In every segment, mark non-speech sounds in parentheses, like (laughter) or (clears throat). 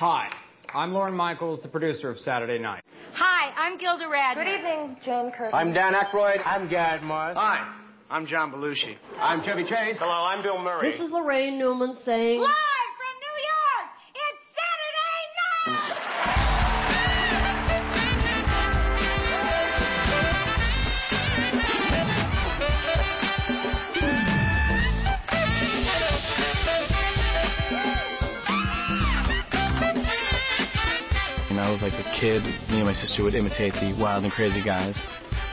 Hi, I'm Lorne Michaels, the producer of Saturday Night. Hi, I'm Gilda Radner. Good evening, Jane Curtin. I'm Dan Aykroyd. I'm Garrett Morris. Hi, I'm John Belushi. I'm Chevy Chase. Hello, I'm Bill Murray. This is Laraine Newman saying... Live was like a kid, me and my sister would imitate the wild and crazy guys.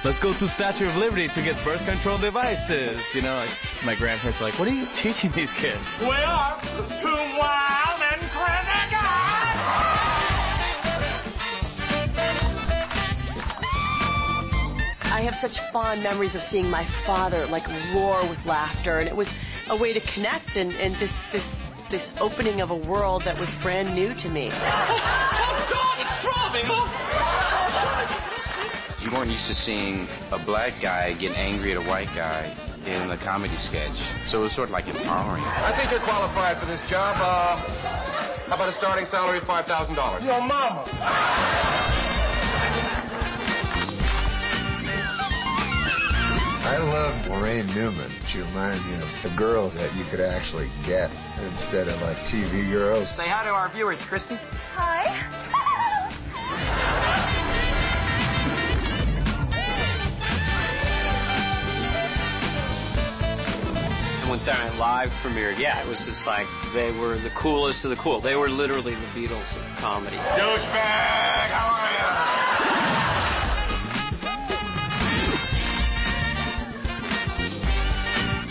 Let's go to Statue of Liberty to get birth control devices. You know, like my grandparents are like, what are you teaching these kids? We are two wild and crazy guys! I have such fond memories of seeing my father like roar with laughter, and it was a way to connect and, and this this this opening of a world that was brand new to me. (laughs) You weren't used to seeing a black guy get angry at a white guy in a comedy sketch, so it was sort of like empowering. I think you're qualified for this job. Uh, how about a starting salary of $5,000? Your mama. I loved Laraine Newman. She reminded me of the girls that you could actually get instead of like TV girls. Say hi to our viewers, Christy. Hi. (laughs) when Saturday Night Live premiered, yeah, it was just like they were the coolest of the cool. They were literally the Beatles of comedy. Douchebag, how are you?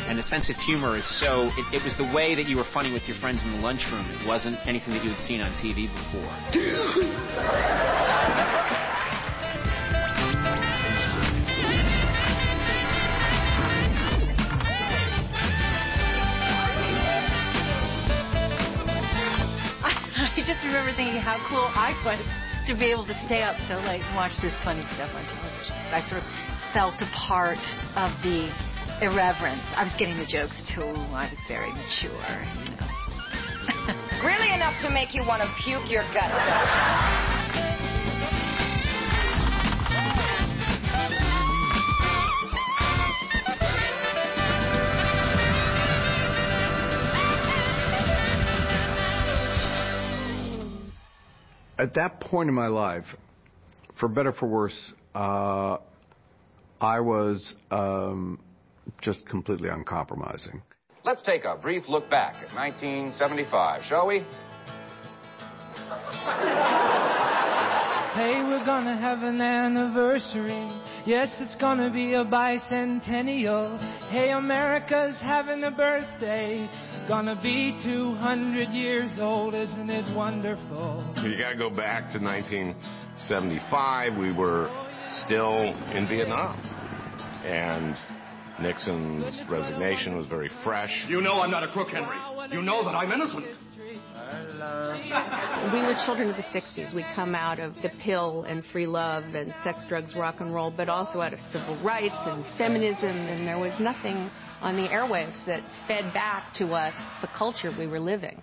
And the sense of humor is so, it, it was the way that you were funny with your friends in the lunchroom. It wasn't anything that you had seen on TV before. (laughs) just remember thinking how cool I was to be able to stay up so late and watch this funny stuff on television. I sort of felt a part of the irreverence. I was getting the jokes too. I was very mature, you know. (laughs) Really enough to make you want to puke your guts out. At that point in my life, for better for worse, uh, I was um, just completely uncompromising. Let's take a brief look back at 1975, shall we? Hey, we're gonna have an anniversary. Yes, it's gonna be a bicentennial. Hey, America's having a birthday. Gonna be 200 years old, isn't it wonderful? You got to go back to 1975. We were still in Vietnam. And Nixon's resignation was very fresh. You know I'm not a crook, Henry. You know that I'm innocent. We were children of the 60s. We come out of the pill and free love and sex, drugs, rock and roll, but also out of civil rights and feminism, and there was nothing on the airwaves that fed back to us the culture we were living.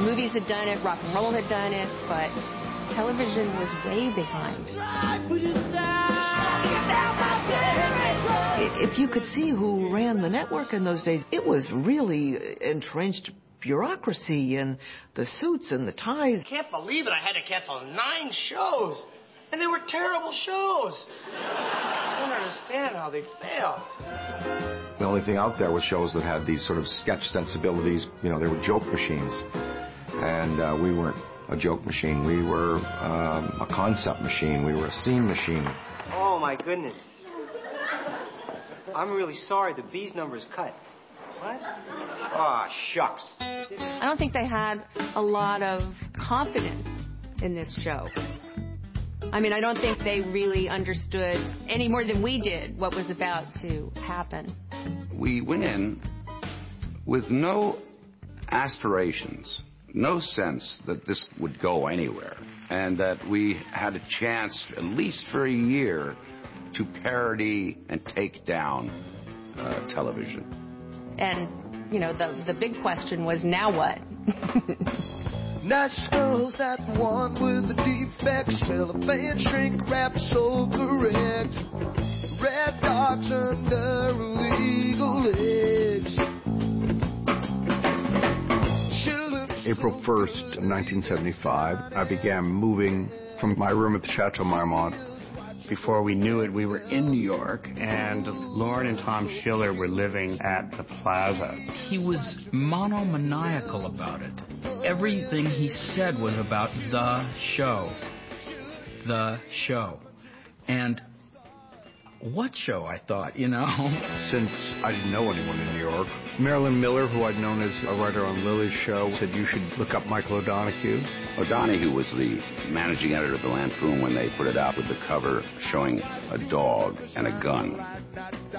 Movies had done it, rock and roll had done it, but television was way behind. If you could see who ran the network in those days, it was really entrenched bureaucracy and the suits and the ties. I Can't believe it. I had to cancel nine shows. And they were terrible shows. I don't understand how they failed. The only thing out there was shows that had these sort of sketch sensibilities. You know, they were joke machines. And uh, we weren't a joke machine. We were um, a concept machine. We were a scene machine. Oh, my goodness. I'm really sorry. The B's number is cut. What? Ah, shucks. I don't think they had a lot of confidence in this show. I mean, I don't think they really understood any more than we did what was about to happen. We went in with no aspirations, no sense that this would go anywhere, and that we had a chance, at least for a year, to parody and take down uh, television. And, you know, the, the big question was now what? (laughs) Nice girls that one with the defects, cellophane shrink wrap so correct. Red dots under illegal legs. April 1st, 1975, I began moving from my room at the Chateau Marmont. Before we knew it, we were in New York, and Lorne and Tom Schiller were living at the Plaza. He was monomaniacal about it. Everything he said was about the show. The show. And what show, I thought, you know? (laughs) Since I didn't know anyone in New York, Marilyn Miller, who I'd known as a writer on Lily's show, said you should look up Michael O'Donoghue. O'Donoghue was the managing editor of the Lampoon when they put it out with the cover showing a dog and a gun,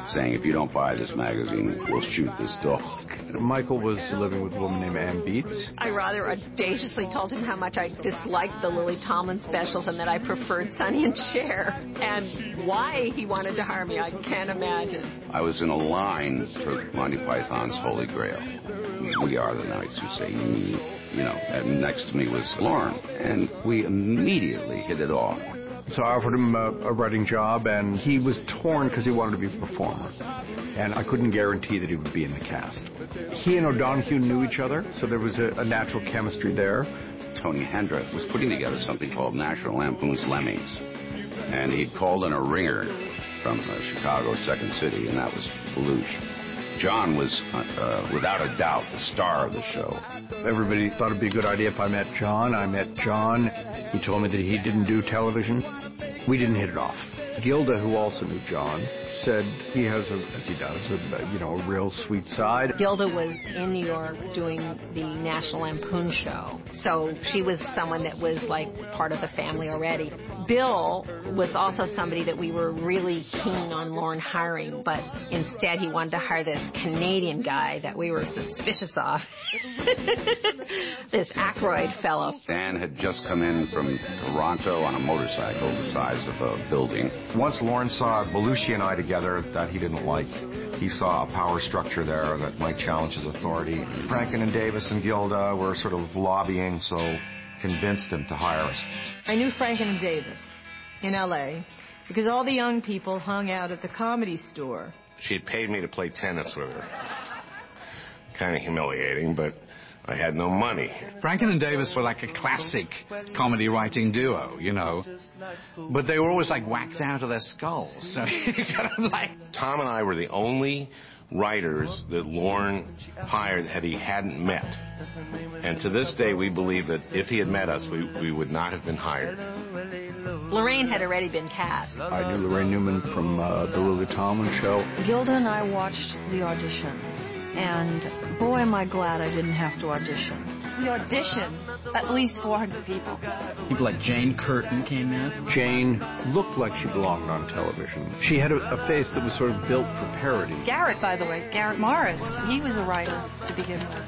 saying, if you don't buy this magazine, we'll shoot this dog. Michael was living with a woman named Anne Beatts. I rather audaciously told him how much I disliked the Lily Tomlin specials and that I preferred Sonny and Cher. And why he wanted to hire me, I can't imagine. I was in a line for Monty Python's Holy Grail. We are the knights who say me, you know, and next to me was Lorne, and we immediately hit it off. So I offered him a, a writing job, and he was torn because he wanted to be a performer. And I couldn't guarantee that he would be in the cast. He and O'Donoghue knew each other, so there was a, a natural chemistry there. Tony Hendra was putting together something called National Lampoon's Lemmings. And he'd called in a ringer from uh, Chicago's Second City, and that was Belushi. John was, uh, uh, without a doubt, the star of the show. Everybody thought it'd be a good idea if I met John. I met John. He told me that he didn't do television. We didn't hit it off. Gilda, who also knew John, said he has, a, as he does, a, you know, a real sweet side. Gilda was in New York doing the National Lampoon show, so she was someone that was like part of the family already. Bill was also somebody that we were really keen on Lorne hiring, but instead he wanted to hire this Canadian guy that we were suspicious of. (laughs) this Aykroyd fellow. Dan had just come in from Toronto on a motorcycle the size of a building. Once Lorne saw Belushi and I together that he didn't like, he saw a power structure there that might challenge his authority. Franken and Davis and Gilda were sort of lobbying, so convinced him to hire us. I knew Franken and Davis in L.A. because all the young people hung out at the comedy store. She had paid me to play tennis with her. Kind of humiliating, but I had no money. Franken and Davis were like a classic comedy writing duo, you know. But they were always like whacked out of their skulls. (laughs) So kind of like. Tom and I were the only writers that Lorne hired that he hadn't met. And to this day, we believe that if he had met us, we, we would not have been hired. Laraine had already been cast. I knew Laraine Newman from uh, the Lily Tomlin show. Gilda and I watched the auditions, and boy, am I glad I didn't have to audition. We auditioned at least 400 people. People like Jane Curtin came in. Jane looked like she belonged on television. She had a, a face that was sort of built for parody. Garrett, by the way, Garrett Morris, he was a writer to begin with.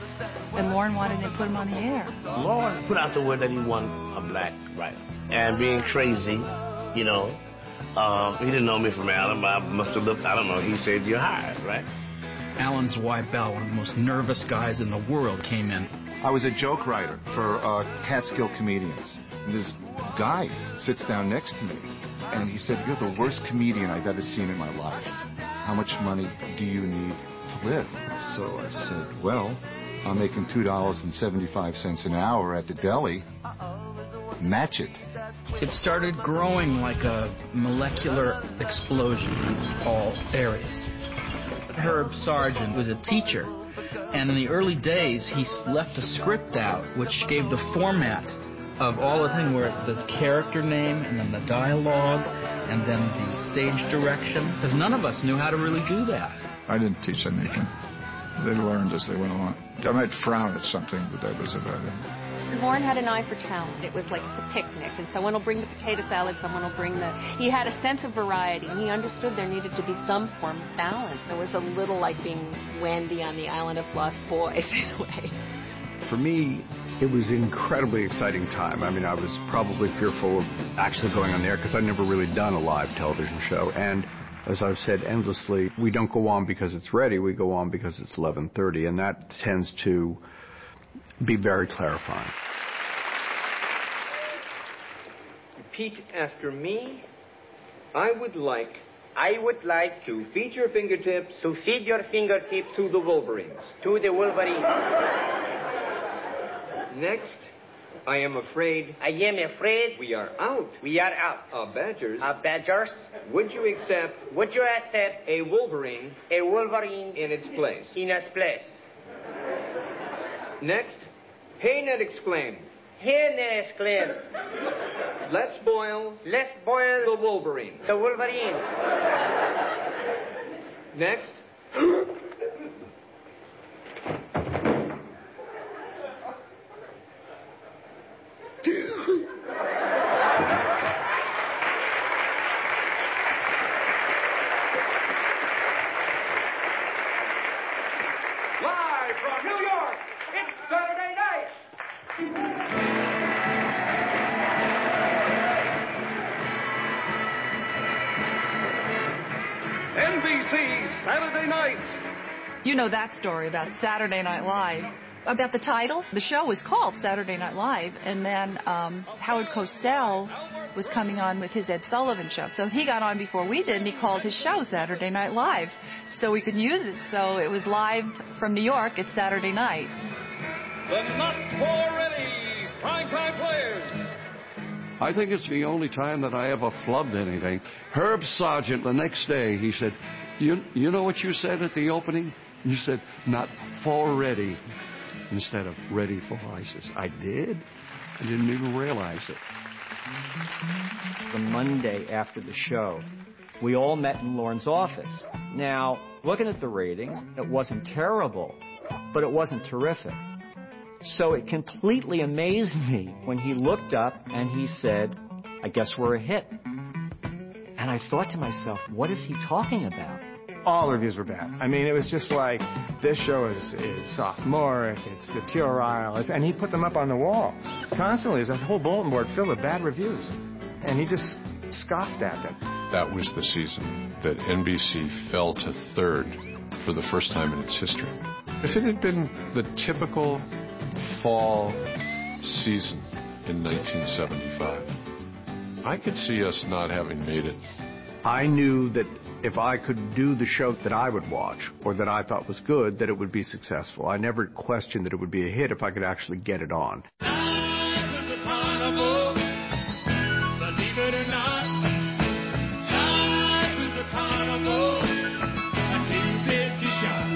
And Lorne wanted to put him on the air. Lorne put out the word that he wanted a black writer. And being crazy, you know, um, he didn't know me from Adam. I must have looked, I don't know, he said, you're hired, right? Alan Zweibel, one of the most nervous guys in the world, came in. I was a joke writer for uh, Catskill Comedians. And this guy sits down next to me, and he said, You're the worst comedian I've ever seen in my life. How much money do you need to live? So I said, Well, I'm making $2.75 an hour at the deli. Match it. It started growing like a molecular explosion in all areas. Herb Sargent was a teacher, and in the early days, he left a script out which gave the format of all the thing where there's character name and then the dialogue and then the stage direction because none of us knew how to really do that. I didn't teach anything. They learned as they went along. I might frown at something, but that was about it. Lorne had an eye for talent. It was like it's a picnic, and someone will bring the potato salad, someone will bring the. He had a sense of variety, and he understood there needed to be some form of balance. It was a little like being Wendy on the Island of Lost Boys (laughs) in a way. For me, it was an incredibly exciting time. I mean, I was probably fearful of actually going on the air because I'd never really done a live television show, and as I've said endlessly, we don't go on because it's ready. We go on because it's 11:30, and that tends to be very clarifying. Repeat after me. I would like. I would like to feed your fingertips. To feed your fingertips to the Wolverines. To the Wolverines. Next, I am afraid. I am afraid. We are out. We are out. A Badgers. A Badgers. Would you accept? Would you accept a Wolverine? A Wolverine in its place. In its place. Next, Haynet exclaimed. Haynet exclaimed. Let's boil. Let's boil the Wolverines. The Wolverines. Next. (coughs) know that story about Saturday Night Live. About the title, the show was called Saturday Night Live, and then um, Howard Cosell was coming on with his Ed Sullivan show. So he got on before we did, and he called his show Saturday Night Live, so we could use it. So it was live from New York. It's Saturday night. The not for ready primetime players. I think it's the only time that I ever flubbed anything. Herb Sargent, the next day, he said, you, you know what you said at the opening? You said, not for ready, instead of ready for. ISIS. I did? I didn't even realize it. The Monday after the show, we all met in Lorne's office. Now, looking at the ratings, it wasn't terrible, but it wasn't terrific. So it completely amazed me when he looked up and he said, I guess we're a hit. And I thought to myself, what is he talking about? All reviews were bad. I mean, it was just like this show is is sophomoric, it's the puerile, it's, and he put them up on the wall constantly. There's a whole bulletin board filled with bad reviews, and he just scoffed at them. That was the season that NBC fell to third for the first time in its history. If it had been the typical fall season in 1975, I could see us not having made it. I knew that if I could do the show that I would watch or that I thought was good, that it would be successful. I never questioned that it would be a hit if I could actually get it on. Believe it or not, life is a carnival until you get your shot.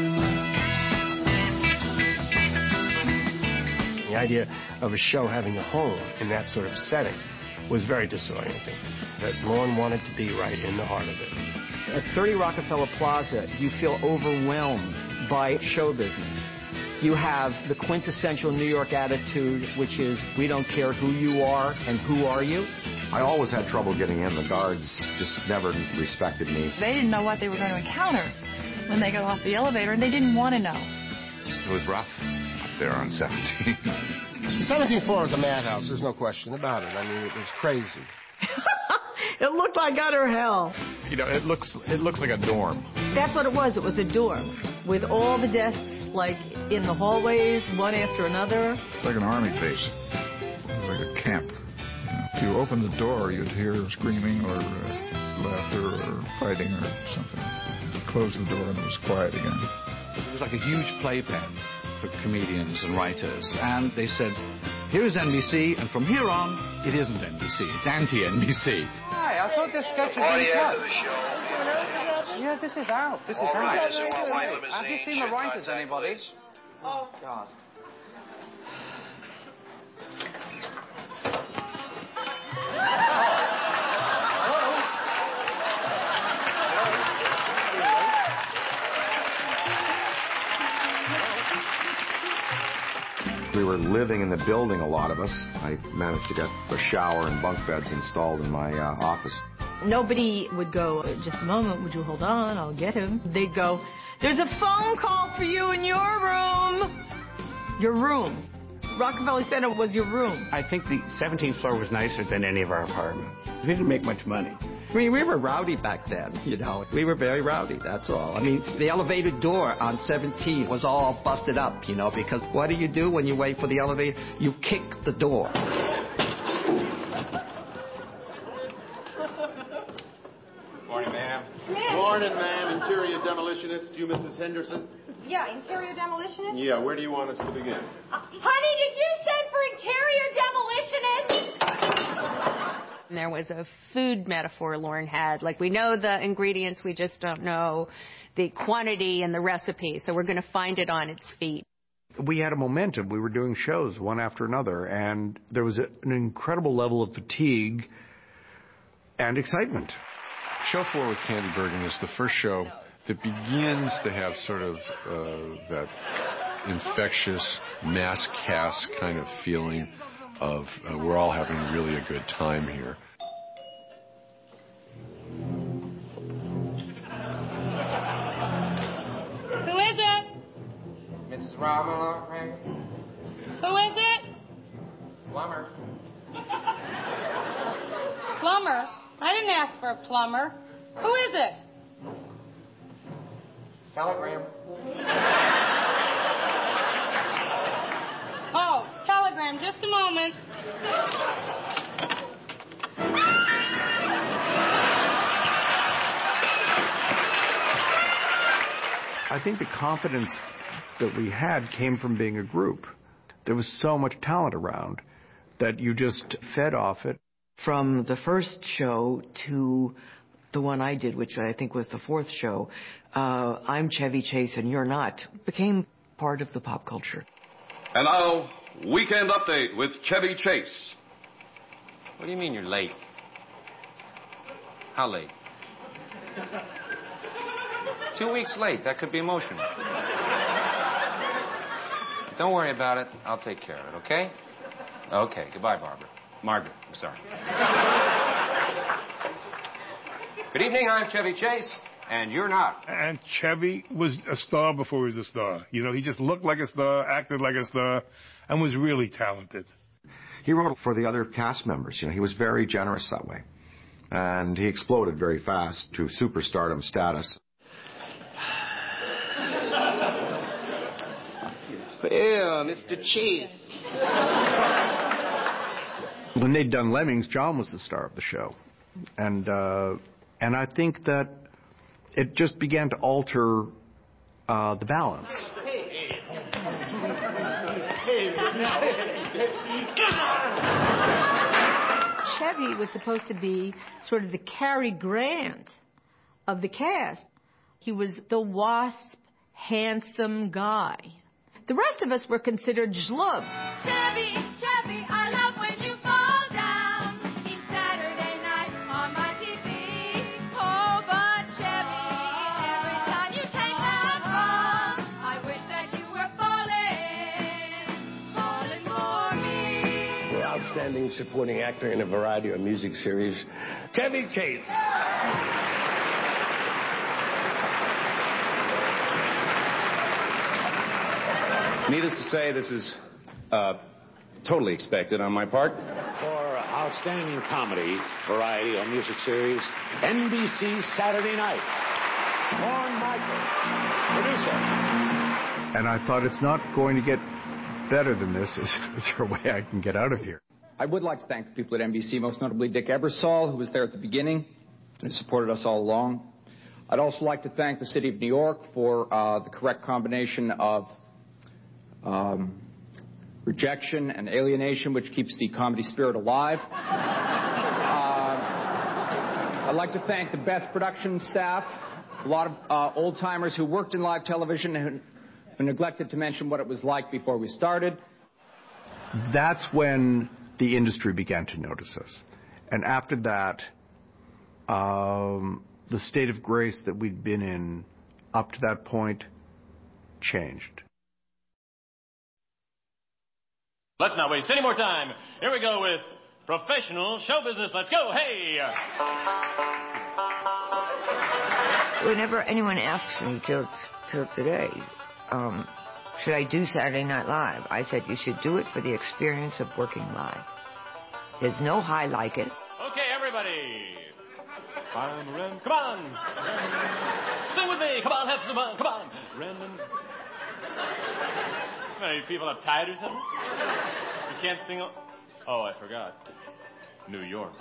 The idea of a show having a home in that sort of setting was very disorienting. That Lorne wanted to be right in the heart of it. At 30 Rockefeller Plaza, you feel overwhelmed by show business. You have the quintessential New York attitude, which is we don't care who you are and who are you. I always had trouble getting in. The guards just never respected me. They didn't know what they were going to encounter when they got off the elevator, and they didn't want to know. It was rough up there on 17. The 17th floor is a madhouse. There's no question about it. I mean, it was crazy. (laughs) It looked like utter hell. You know, it looks it looks like a dorm. That's what it was. It was a dorm with all the desks like in the hallways, one after another. It's like an army base. It was like a camp. If you opened the door, you'd hear screaming or uh, laughter or fighting or something. You close the door and it was quiet again. It was like a huge playpen for comedians and writers. And they said, here's NBC, and from here on, it isn't NBC. It's anti-NBC. Hi, I thought this sketch had been cut. Yeah, this is out. This is out. right, so we're white limousine, Have you seen the writers, contact, anybody? Oh, God. (laughs) We were living in the building, a lot of us. I managed to get a shower and bunk beds installed in my uh, office. Nobody would go, just a moment, would you hold on? I'll get him. They'd go, there's a phone call for you in your room. Your room. Rockefeller Center was your room. I think the 17th floor was nicer than any of our apartments. We didn't make much money. I mean, we were rowdy back then, you know. We were very rowdy, that's all. I mean, the elevator door on 17 was all busted up, you know, because what do you do when you wait for the elevator? You kick the door. (laughs) Morning, ma'am. Ma'am. Morning, ma'am. Interior demolitionist. You, Mrs. Henderson? Yeah, interior demolitionist? Yeah, where do you want us to begin? Uh, honey, did you send for interior demolitionist? (laughs) And there was a food metaphor Lorne had. Like, we know the ingredients, we just don't know the quantity and the recipe. So we're going to find it on its feet. We had a momentum. We were doing shows one after another, and there was a, an incredible level of fatigue and excitement. Show Four with Candy Bergen is the first show that begins to have sort of uh, that infectious mass cast kind of feeling of uh, we're all having really a good time here. Who is it? Mrs. Robin, Who is it? plumber. Plumber? I didn't ask for a plumber. Who is it? Telegram. Oh, telegram. Just a moment. I think the confidence that we had came from being a group. There was so much talent around that you just fed off it. From the first show to the one I did, which I think was the fourth show, uh, I'm Chevy Chase and you're not, became part of the pop culture. And now, Weekend Update with Chevy Chase. What do you mean you're late? How late? Two weeks late. That could be emotional. Don't worry about it. I'll take care of it, okay? Okay. Goodbye, Barbara. Margaret, I'm sorry. Good evening. I'm Chevy Chase, and you're not. And Chevy was a star before he was a star. You know, he just looked like a star, acted like a star, and was really talented. He wrote for the other cast members. You know, he was very generous that way. And he exploded very fast to superstardom status. Well, Mr. Chase. When they'd done Lemmings, John was the star of the show, and uh, and I think that it just began to alter uh, the balance. (laughs) Chevy was supposed to be sort of the Cary Grant of the cast. He was the wasp, handsome guy. The rest of us were considered schlubs. Chevy, outstanding supporting actor in a variety of music series, Chevy Chase. Needless to say, this is uh, totally expected on my part. For outstanding comedy, variety, or music series, NBC Saturday Night. Lorne Michael, producer. And I thought it's not going to get better than this. Is, (laughs) is there a way I can get out of here? I would like to thank the people at NBC, most notably Dick Ebersol, who was there at the beginning and supported us all along. I'd also like to thank the City of New York for uh, the correct combination of um, rejection and alienation, which keeps the comedy spirit alive. Uh, I'd like to thank the best production staff, a lot of uh, old timers who worked in live television and who neglected to mention what it was like before we started. That's when the industry began to notice us. And after that, um, the state of grace that we'd been in up to that point changed. Let's not waste any more time. Here we go with professional show business. Let's go. Hey! Whenever anyone asks me till till today, um, should I do Saturday Night Live? I said you should do it for the experience of working live. There's no high like it. Okay, everybody. I'm a Ren. Come on. Sing with me. Come on, have some fun. Come on. Ren. Hey, people uptight or something? You can't sing. o- Oh, I forgot. New York.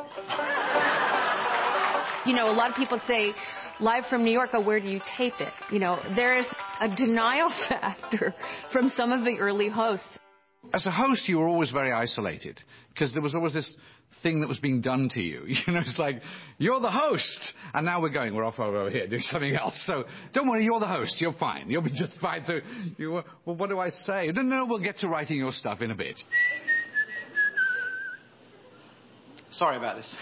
You know, a lot of people say, live from New York, oh, where do you tape it? You know, there's a denial (laughs) factor from some of the early hosts. As a host, you were always very isolated because there was always this thing that was being done to you. (laughs) You know, it's like, you're the host. And now we're going, we're off over here doing something else. So don't worry, you're the host. You're fine. You'll be just fine. So, you, well, what do I say? No, no, we'll get to writing your stuff in a bit. Sorry about this.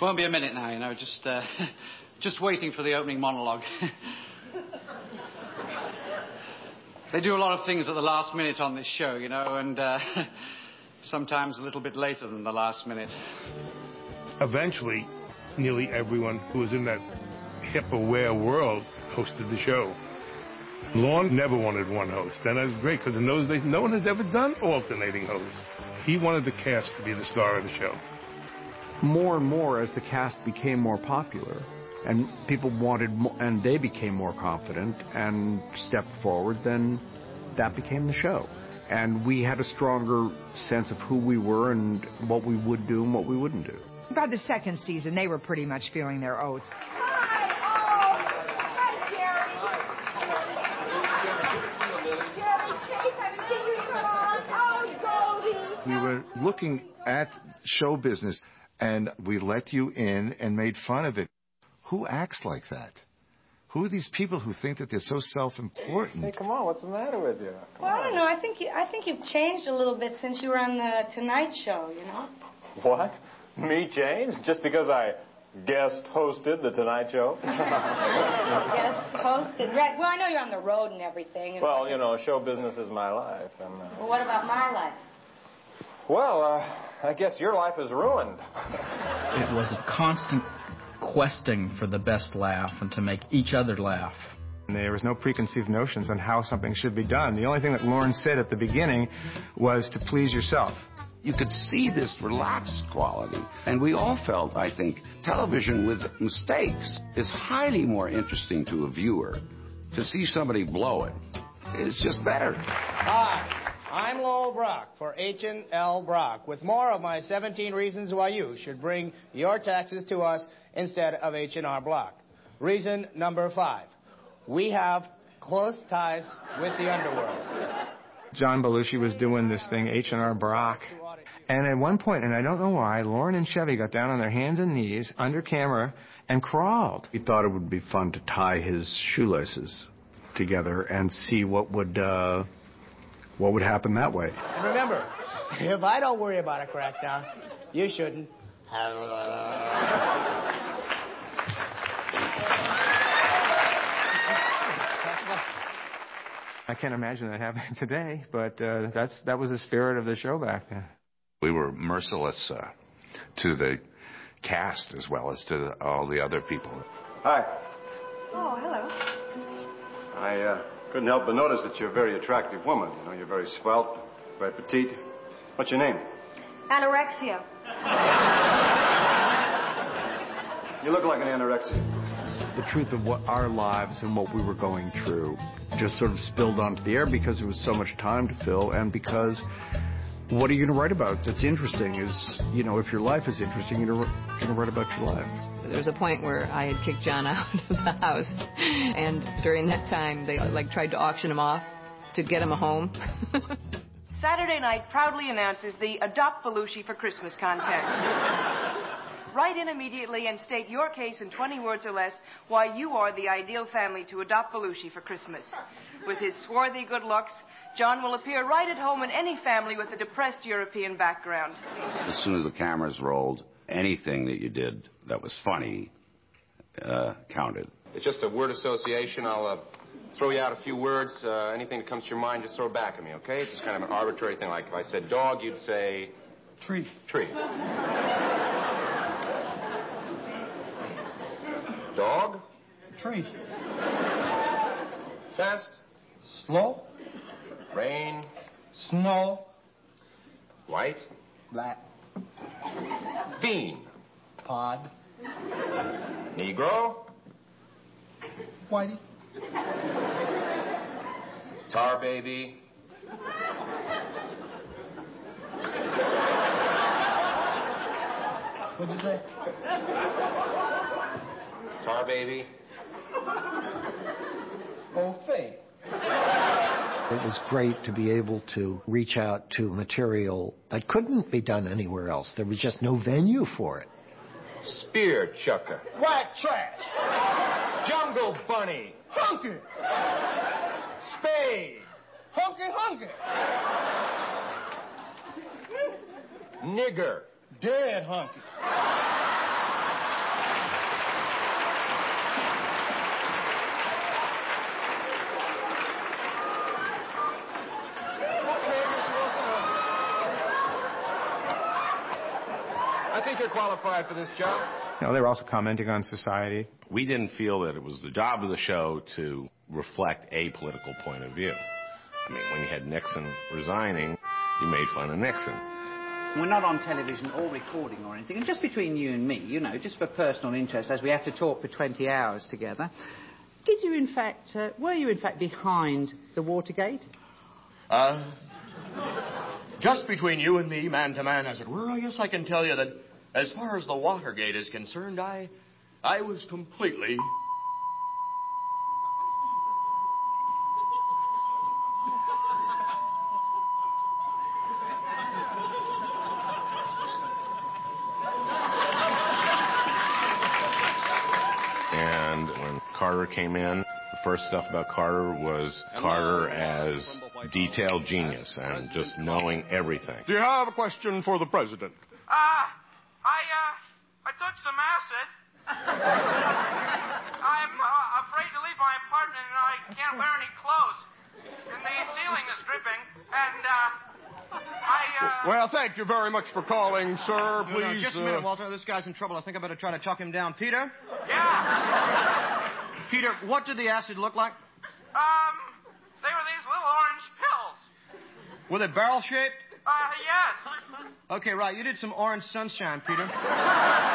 Won't be a minute now, you know, just, uh, (laughs) just waiting for the opening monologue. (laughs) they do a lot of things at the last minute on this show, you know, and uh, (laughs) sometimes a little bit later than the last minute. Eventually, nearly everyone who was in that hip-aware world hosted the show. Lorne never wanted one host, and that's great because in those days, no one had ever done alternating hosts. He wanted the cast to be the star of the show. More and more as the cast became more popular and people wanted more, and they became more confident and stepped forward, then that became the show. And we had a stronger sense of who we were and what we would do and what we wouldn't do. By the second season, they were pretty much feeling their oats. We were looking at show business and we let you in and made fun of it. Who acts like that? Who are these people who think that they're so self-important? Hey, come on, what's the matter with you? Come Well, I don't know. I think you, I think you've changed a little bit since you were on the Tonight Show. You know. What? Me change? Just because I guest hosted the Tonight Show? (laughs) Guest hosted. Right. Well, I know you're on the road and everything. And, well, you know, show business is my life. And, uh, Well, what about my life? well, uh, I guess your life is ruined. It was a constant questing for the best laugh and to make each other laugh. There was no preconceived notions on how something should be done. The only thing that Lorne said at the beginning was to please yourself. You could see this relaxed quality. And we all felt, I think, television with mistakes is highly more interesting to a viewer. To see somebody blow it, it's just better. Hi, I'm Lowell Brock for H&L Brock with more of my 17 reasons why you should bring your taxes to us instead of H&R Block. Reason number five, we have close ties with the underworld. John Belushi was doing this thing, H&R Brock. And at one point, and I don't know why, Lorne and Chevy got down on their hands and knees under camera and crawled. He thought it would be fun to tie his shoelaces together and see what would uh, what would happen that way. And remember, if I don't worry about a crackdown, you shouldn't. (laughs) I can't imagine that happening today, but uh, that's that was the spirit of the show back then. We were merciless uh, to the cast as well as to all the other people. Hi. Oh, hello. I uh, couldn't help but notice that you're a very attractive woman. You know, you're very svelte, very petite. What's your name? Anorexia. You look like an anorexic. The truth of what our lives and what we were going through just sort of spilled onto the air because there was so much time to fill and because what are you going to write about that's interesting is, you know, if your life is interesting, you're going to write about your life. There was a point where I had kicked John (laughs) out of the house, and during that time, they like tried to auction him off to get him a home. (laughs) Saturday Night proudly announces the Adopt Belushi for Christmas contest. (laughs) Write in immediately and state your case in 20 words or less why you are the ideal family to adopt Belushi for Christmas. With his swarthy good looks, John will appear right at home in any family with a depressed European background. As soon as the cameras rolled, anything that you did that was funny uh, counted. It's just a word association. I'll uh, throw you out a few words. Uh, anything that comes to your mind, just throw it back at me, okay? It's just kind of an arbitrary thing. Like if I said dog, you'd say tree. Tree. Dog. Tree. Fast. Slow. Rain. Snow. White. Black. Bean. Pod. Negro. Whitey. Tar baby. What'd you say? Tar baby. Oh, Faye. It was great to be able to reach out to material that couldn't be done anywhere else. There was just no venue for it. Spear chucker. White trash. Jungle bunny. Hunky. Spade. Hunky, hunky. Nigger. Dead hunky. Think you're qualified for this job. You know, they were also commenting on society. We didn't feel that it was the job of the show to reflect a political point of view. I mean, when you had Nixon resigning, you made fun of Nixon. We're not on television or recording or anything. And just between you and me, you know, just for personal interest, as we have to talk for 20 hours together, did you in fact, uh, were you in fact behind the Watergate? Uh, just between you and me, man to man, as it were, I guess I can tell you that as far as the Watergate is concerned, I, I was completely. And when Carter came in, the first stuff about Carter was Carter as detailed genius and just knowing everything. Do you have a question for the president? I, I took some acid. (laughs) I'm uh, afraid to leave my apartment and I can't wear any clothes. And the ceiling is dripping. And, uh, I, uh... Well, thank you very much for calling, sir. No, no, Please. just a uh, minute, Walter. This guy's in trouble. I think I better try to talk him down. Peter? Yeah. Peter, what did the acid look like? Um, they were these little orange pills. Were they barrel shaped? Uh, yes. Okay, right. You did some orange sunshine, Peter. (laughs)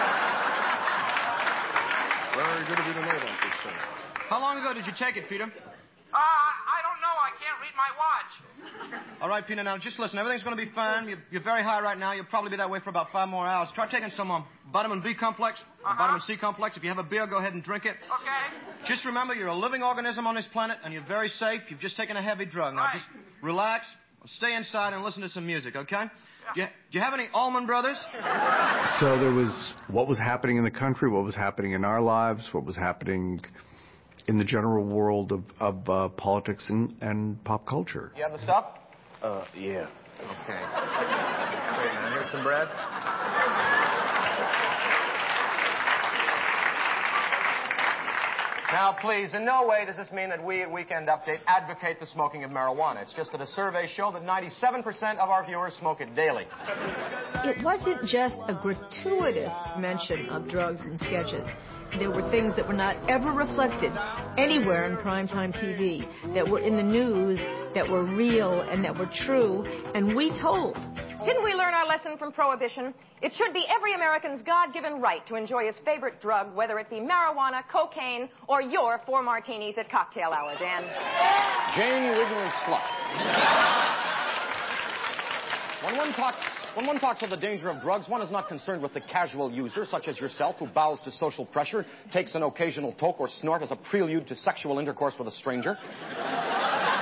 Very good of you to know that, this thing. How long ago did you take it, Peter? Uh, I don't know. I can't read my watch. (laughs) All right, Peter, now just listen. Everything's going to be fine. You're, you're very high right now. You'll probably be that way for about five more hours. Try taking some um, vitamin B complex, or vitamin C complex. If you have a beer, go ahead and drink it. Okay. Just remember, you're a living organism on this planet, and you're very safe. You've just taken a heavy drug. Now, just relax, stay inside, and listen to some music, okay? Do, you, do you have any Allman Brothers? So there was what was happening in the country, what was happening in our lives, what was happening in the general world of, of uh, politics and, and pop culture. You have the stuff? Uh, yeah. Okay. Wait a minute. Here's some bread. Now, please, in no way does this mean that we at Weekend Update advocate the smoking of marijuana. It's just that a survey showed that 97% of our viewers smoke it daily. It wasn't just a gratuitous mention of drugs in sketches. There were things that were not ever reflected anywhere in primetime TV, that were in the news, that were real and that were true, and we told. Didn't we learn our lesson from Prohibition? It should be every American's God given right to enjoy his favorite drug, whether it be marijuana, cocaine, or your four martinis at cocktail hour, Dan. Jane Wiggling Slut. When one talks when one talks of the danger of drugs, one is not concerned with the casual user, such as yourself, who bows to social pressure, takes an occasional toke or snort as a prelude to sexual intercourse with a stranger.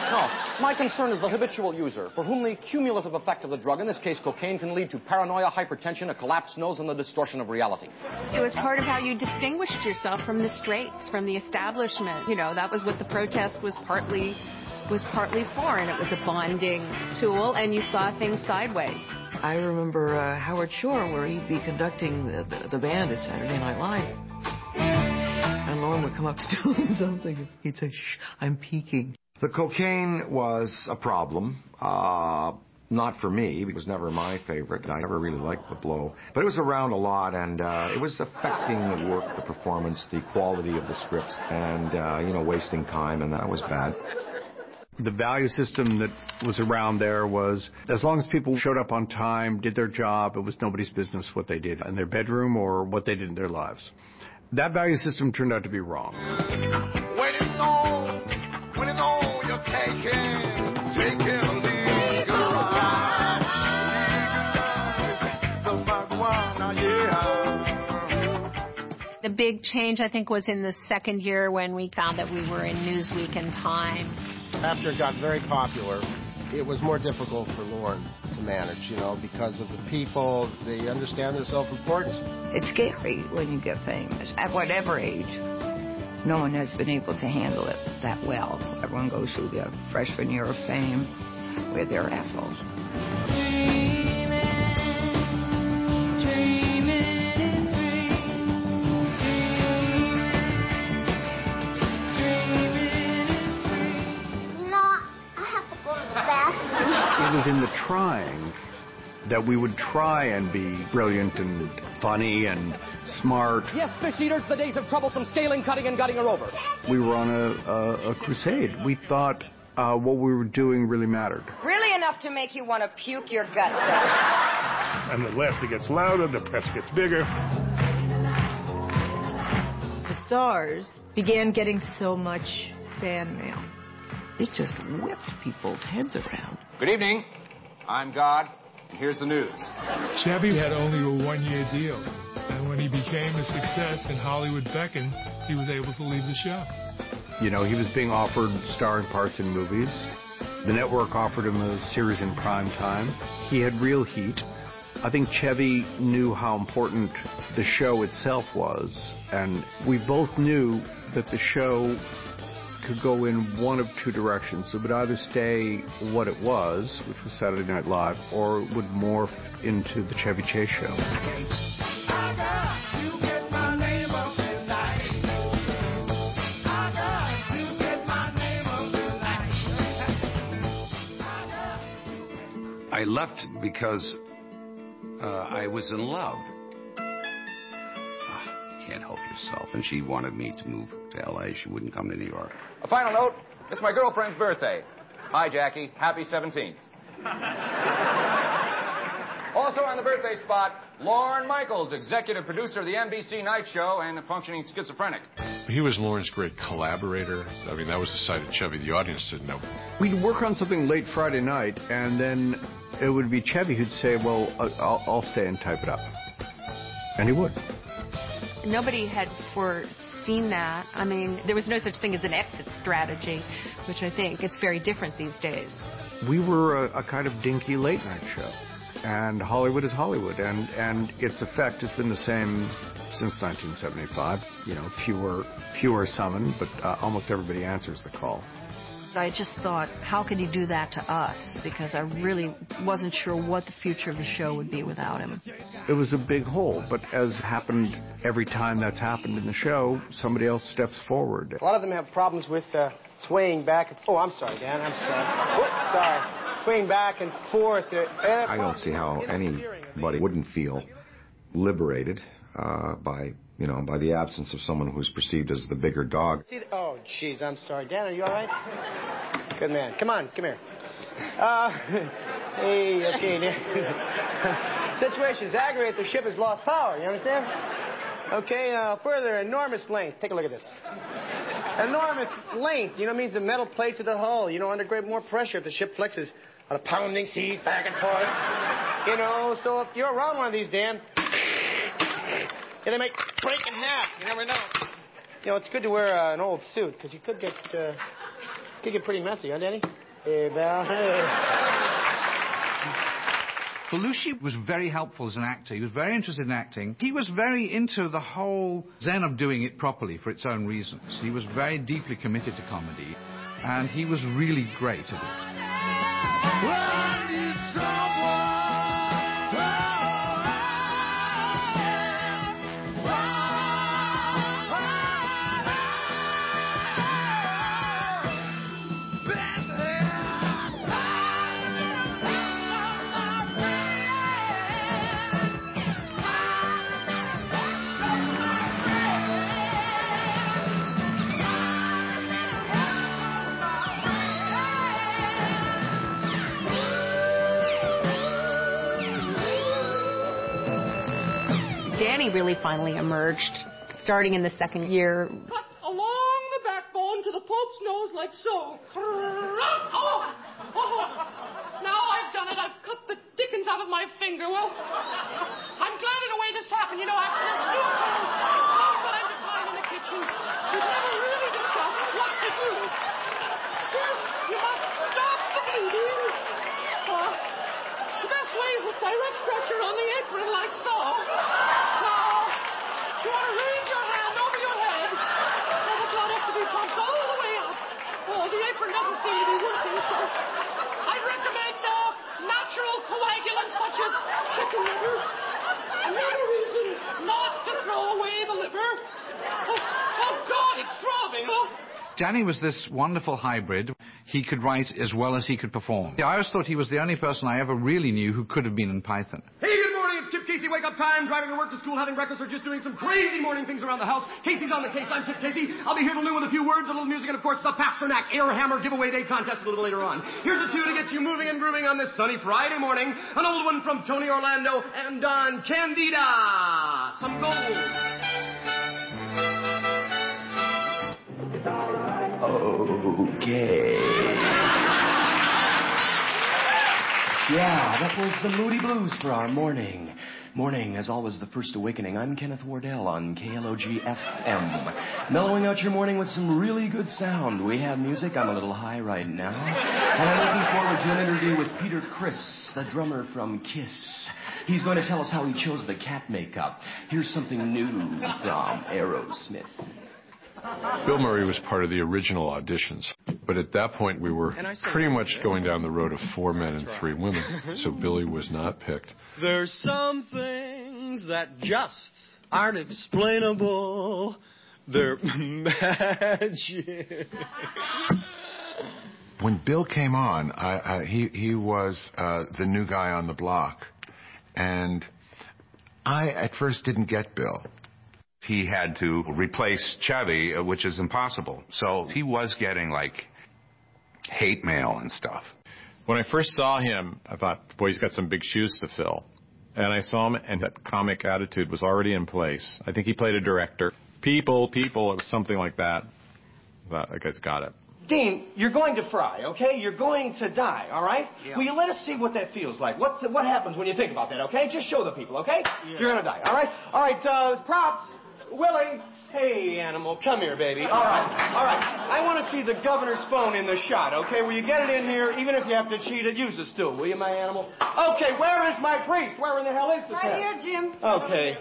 No, my concern is the habitual user, for whom the cumulative effect of the drug, in this case cocaine, can lead to paranoia, hypertension, a collapsed nose, and the distortion of reality. It was part of how you distinguished yourself from the straights, from the establishment. You know, that was what the protest was partly was partly for, and it was a bonding tool, and you saw things sideways. I remember uh, Howard Shore, where he'd be conducting the, the, the band at Saturday Night Live. And Lorne would come up (laughs) to do something. He'd say, shh, I'm peeking. The cocaine was a problem. Uh, not for me. It was never my favorite. I never really liked the blow. But it was around a lot, and uh, it was affecting the work, the performance, the quality of the scripts, and, uh, you know, wasting time, and that was bad. The value system that was around there was as long as people showed up on time, did their job, it was nobody's business what they did in their bedroom or what they did in their lives. That value system turned out to be wrong. Big change, I think, was in the second year when we found that we were in Newsweek and Time. After it got very popular, it was more difficult for Lorne to manage, you know, because of the people. They understand their self-importance. It's scary when you get famous, at whatever age. No one has been able to handle it that well. Everyone goes through their freshman year of fame where they're assholes. Was in the trying that we would try and be brilliant and funny and smart. Yes, fish eaters, the days of troublesome scaling, cutting, and gutting are over. We were on a, a, a crusade. We thought uh, what we were doing really mattered. Really enough to make you want to puke your guts out. And the laughter gets louder, the press gets bigger. The stars began getting so much fan mail. It just whipped people's heads around. Good evening. I'm God, and here's the news. Chevy had only a one year deal. And when he became a success and Hollywood beckoned, he was able to leave the show. You know, he was being offered starring parts in movies. The network offered him a series in prime time. He had real heat. I think Chevy knew how important the show itself was, and we both knew that the show could go in one of two directions. It would either stay what it was, which was Saturday Night Live, or it would morph into the Chevy Chase show. I left because uh, I was in love. Ah, can't help yourself. And she wanted me to move to L.A. She wouldn't come to New York. A final note. It's my girlfriend's birthday. Hi, Jackie. Happy 17th. (laughs) also on the birthday spot, Lorne Michaels, executive producer of the NBC Night Show and a functioning schizophrenic. He was Lorne's great collaborator. I mean, that was the side of Chevy the audience didn't know. We'd work on something late Friday night, and then it would be Chevy who'd say, Well, uh, I'll, I'll stay and type it up. And he would. Nobody had foreseen that. I mean, there was no such thing as an exit strategy, which I think it's very different these days. We were a, a kind of dinky late night show. And Hollywood is Hollywood, and, and its effect has been the same since 1975. You know, fewer fewer summoned, but uh, almost everybody answers the call. I just thought, how could he do that to us? Because I really wasn't sure what the future of the show would be without him. It was a big hole, but as happened every time that's happened in the show, somebody else steps forward. A lot of them have problems with uh, swaying back. And, oh, I'm sorry, Dan. I'm sorry. Whoops, sorry. Swaying back and forth. Uh, I don't see how anybody wouldn't feel liberated uh, by, you know, by the absence of someone who's perceived as the bigger dog. The, oh, jeez, I'm sorry. Dan, are you all right? Good man. Come on, come here. Uh, (laughs) hey, okay. (laughs) Situation's aggravated. The ship has lost power. You understand? Okay, uh, further, enormous length. Take a look at this. Enormous length. You know, means the metal plates of the hull. You know, under great more pressure if the ship flexes on a pounding seas back and forth. You know, so if you're around one of these, Dan, yeah, they might break in half. You never know. You know, it's good to wear uh, an old suit because you could get uh, could get pretty messy, huh, Danny? Hey, Val. Hey. Belushi was very helpful as an actor. He was very interested in acting. He was very into the whole zen of doing it properly for its own reasons. He was very deeply committed to comedy, and he was really great at it. Danny really finally emerged, starting in the second year. Cut along the backbone to the Pope's nose like so oh. Now I've done it. I've cut the dickens out of my finger. Well, I'm glad in a way this happened. You know, accidents do occur. From time to time in the kitchen, we've never really discussed what to do. First, you must stop the bleeding. Uh, the best way is with direct pressure on the apron like so. Now, you want to raise your hand over your head so the blood has to be pumped all the way up. Oh, the apron doesn't seem to be working, so I'd recommend uh, natural coagulants such as chicken liver. Another reason not to throw away the liver. Oh, oh God, it's throbbing. Oh. Danny was this wonderful hybrid. He could write as well as he could perform. I always thought he was the only person I ever really knew who could have been in Python. Hey, good morning. It's Kip Casey. Wake up time. Driving to work, to school, having breakfast, or just doing some crazy morning things around the house. Casey's on the case. I'm Kip Casey. I'll be here till noon with a few words, a little music, and of course the Pasternak Air Hammer Giveaway Day contest a little later on. Here's a two to get you moving and grooving on this sunny Friday morning. An old one from Tony Orlando and Dawn Candida. Some gold. Okay. Yeah, that was the Moody Blues for our morning. Morning, as always, the first awakening. I'm Kenneth Wardell on KLOG FM. Mellowing out your morning with some really good sound. We have music. I'm a little high right now. And I'm looking forward to an interview with Peter Criss, the drummer from Kiss. He's going to tell us how he chose the cat makeup. Here's something new from Aerosmith. Bill Murray was part of the original auditions, but at that point we were pretty much going down the road of four men and three women, (laughs) so Billy was not picked. There's some things that just aren't explainable. They're (laughs) magic. When Bill came on, I, I, he he was uh, the new guy on the block, and I at first didn't get Bill. He had to replace Chevy, uh, which is impossible. So he was getting like hate mail and stuff. When I first saw him, I thought, boy, he's got some big shoes to fill. And I saw him, and that comic attitude was already in place. I think he played a director. People, people, it was something like that. I thought, that guy's got it. Dean, you're going to fry, okay? You're going to die, all right? Yeah. Will you let us see what that feels like? What what happens when you think about that, okay? Just show the people, okay? Yeah. You're going to die, all right? All right, uh, props. Willie. Hey, animal, come here, baby. All right, all right. I want to see the governor's phone in the shot, okay? Will you get it in here, even if you have to cheat it? Use a stool, will you, my animal? Okay, where is my priest? Where in the hell is the Right here, Jim. Okay.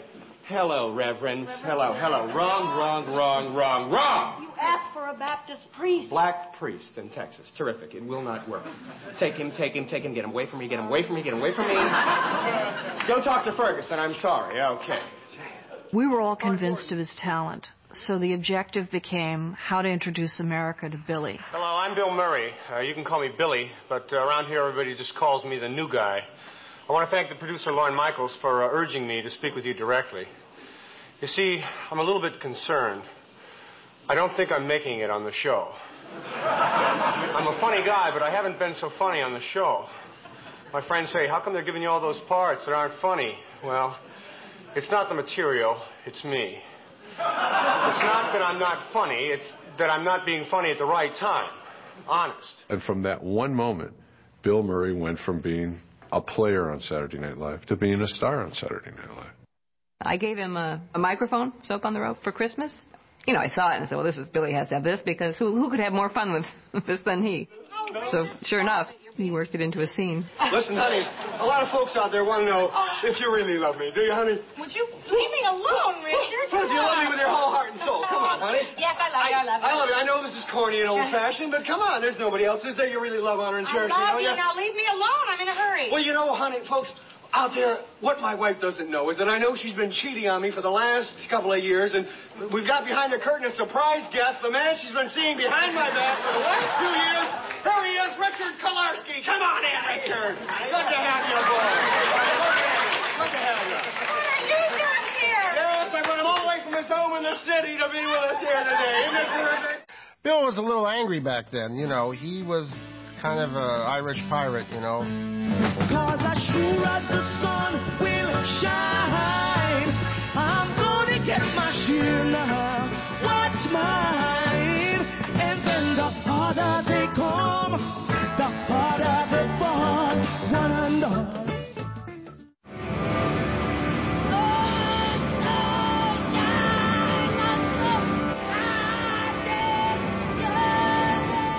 Hello, Reverend. Hello, hello. Wrong, wrong, wrong, wrong, wrong. You asked for a Baptist priest. Black priest in Texas. Terrific. It will not work. Take him, take him, take him. Get him away from me. Get him away from me. Get him away from me. (laughs) Go talk to Ferguson. I'm sorry. Okay. We were all convinced of his talent, so the objective became how to introduce America to Billy. Hello, I'm Bill Murray. Uh, you can call me Billy, but uh, around here everybody just calls me the new guy. I want to thank the producer, Lorne Michaels, for uh, urging me to speak with you directly. You see, I'm a little bit concerned. I don't think I'm making it on the show. (laughs) I'm a funny guy, but I haven't been so funny on the show. My friends say, How come they're giving you all those parts that aren't funny? Well, it's not the material, it's me. It's not that I'm not funny, it's that I'm not being funny at the right time. Honest. And from that one moment, Bill Murray went from being a player on Saturday Night Live to being a star on Saturday Night Live. I gave him a, a microphone, Soap on the Rope, for Christmas. You know, I saw it and I said, well, this is, Billy has to have this because who, who could have more fun with (laughs) this than he? So, sure enough, he worked it into a scene. Listen, honey, a lot of folks out there want to know if you really love me. Do you, honey? Would you leave me alone, Richard? Do you love me with your whole heart and soul? Come on, honey. Yes, I love you. I love you. I love you. I know this is corny and old-fashioned, but come on. There's nobody else is there you really love, honor, and I cherish. love you you. know? Now leave me alone. I'm in a hurry. Well, you know, honey, folks, out there, what my wife doesn't know is that I know she's been cheating on me for the last couple of years, and we've got behind the curtain a surprise guest, the man she's been seeing behind my back for the last two years. Here he is, Richard Kolarski. Come on in, Richard. Good to have you aboard. Good to have you. What are you doing here? Yes, I brought him all the way from his home in the city to be with us here today. Isn't it terrific? Bill was a little angry back then. You know, he was kind of an Irish pirate, you know.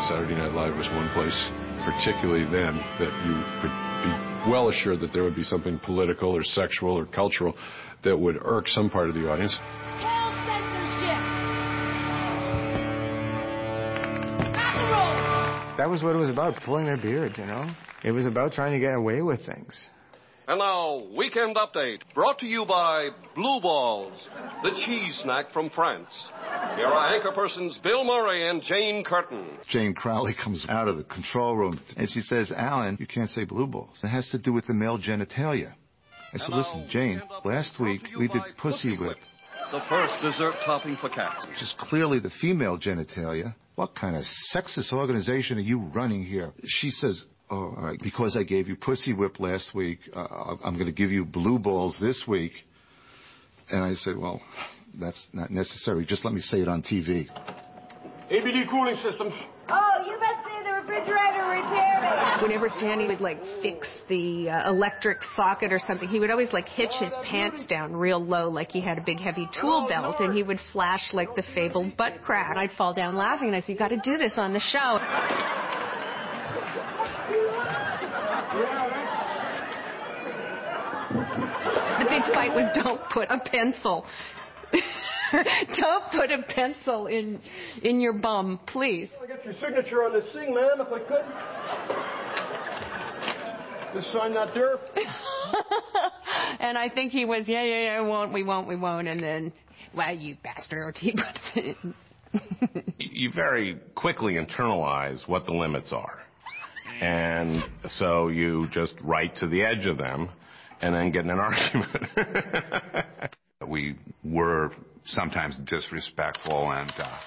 Saturday Night Live was one place, particularly then, that you could be well assured that there would be something political or sexual or cultural that would irk some part of the audience. That was what it was about, pulling their beards, you know? It was about trying to get away with things. And now, Weekend Update, brought to you by Blue Balls, the cheese snack from France. Here are anchor persons Bill Murray and Jane Curtin. Jane Crowley (laughs) comes out of the control room and she says, Alan, you can't say blue balls. It has to do with the male genitalia. I said, listen, Jane, last week we did Pussy Whip, The first dessert topping for cats. which is clearly the female genitalia. What kind of sexist organization are you running here? She says, all right, because I gave you Pussy Whip last week, uh, I'm going to give you blue balls this week. And I said, well, that's not necessary. Just let me say it on TV. ABD cooling systems. Oh, you must be the refrigerator repairman. Whenever Danny would like fix the uh, electric socket or something, he would always like hitch his pants down real low, like he had a big heavy tool belt, and he would flash like the fabled butt crack. I'd fall down laughing, and I said, "You got to do this on the show." The big fight was don't put a pencil. (laughs) don't put a pencil in in your bum, please. I get your signature on this thing, ma'am, if I could. Just sign that there. (laughs) and I think he was, yeah, yeah, yeah, won't, we won't, we won't, and then, well, you bastard, he (laughs) you very quickly internalize what the limits are. And so you just write to the edge of them and then get in an (laughs) argument. we were sometimes disrespectful and uh,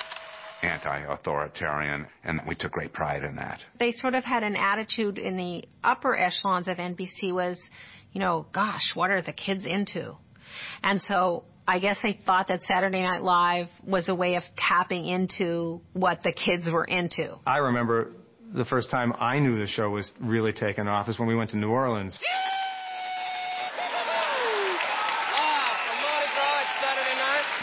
anti-authoritarian, and we took great pride in that. They sort of had an attitude in the upper echelons of NBC was, you know, gosh, what are the kids into? And so I guess they thought that Saturday Night Live was a way of tapping into what the kids were into. I remember the first time I knew the show was really taking off is when we went to New Orleans. (laughs)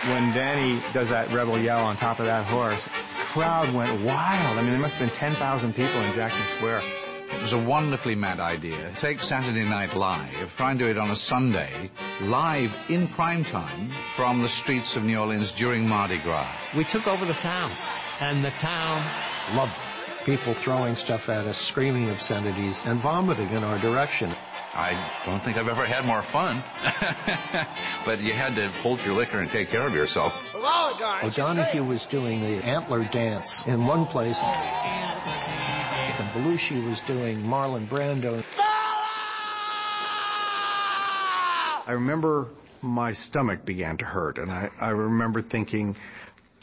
When Danny does that rebel yell on top of that horse, the crowd went wild. I mean, there must have been 10,000 people in Jackson Square. It was a wonderfully mad idea. Take Saturday Night Live, try and do it on a Sunday, live in prime time from the streets of New Orleans during Mardi Gras. We took over the town, and the town loved it. People throwing stuff at us, screaming obscenities, and vomiting in our direction. I don't think I've ever had more fun. (laughs) but you had to hold your liquor and take care of yourself. Hello, darling. O'Donoghue oh, was doing the antler dance in one place, and Belushi was doing Marlon Brando. I remember my stomach began to hurt, and I, I remember thinking,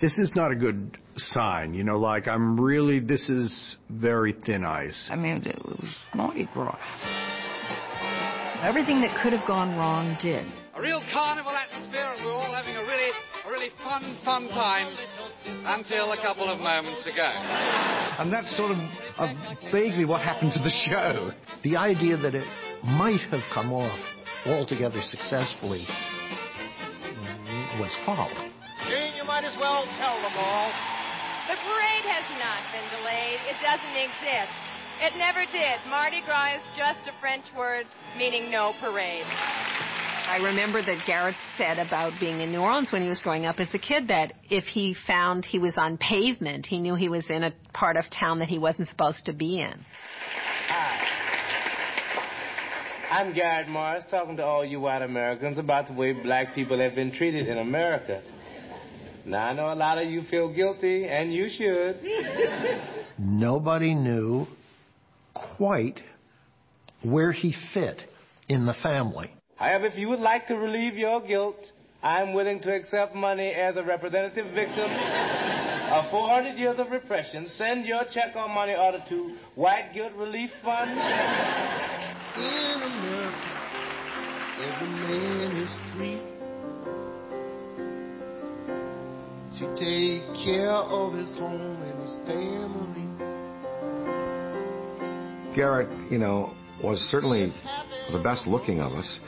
this is not a good sign. You know, like I'm really, this is very thin ice. I mean, it was Mardi Gras. Everything that could have gone wrong did. A real carnival atmosphere, and we're all having a really, a really fun, fun time until a couple of moments ago. And that's sort of uh, vaguely what happened to the show. The idea that it might have come off altogether successfully was folly. Gene, you might as well tell them all. The parade has not been delayed. It doesn't exist. It never did. Mardi Gras is just a French word meaning no parade. I remember that Garrett said about being in New Orleans when he was growing up as a kid that if he found he was on pavement, he knew he was in a part of town that he wasn't supposed to be in. Hi. I'm Garrett Morris talking to all you white Americans about the way black people have been treated in America. Now, I know a lot of you feel guilty, and you should. (laughs) Nobody knew quite where he fit in the family. However, if you would like to relieve your guilt, I'm willing to accept money as a representative victim (laughs) of 400 years of repression. Send your check or money order to White Guilt Relief Fund. In America, every man is free. To take care of his home and his family. Garrett, you know, was certainly the best looking of us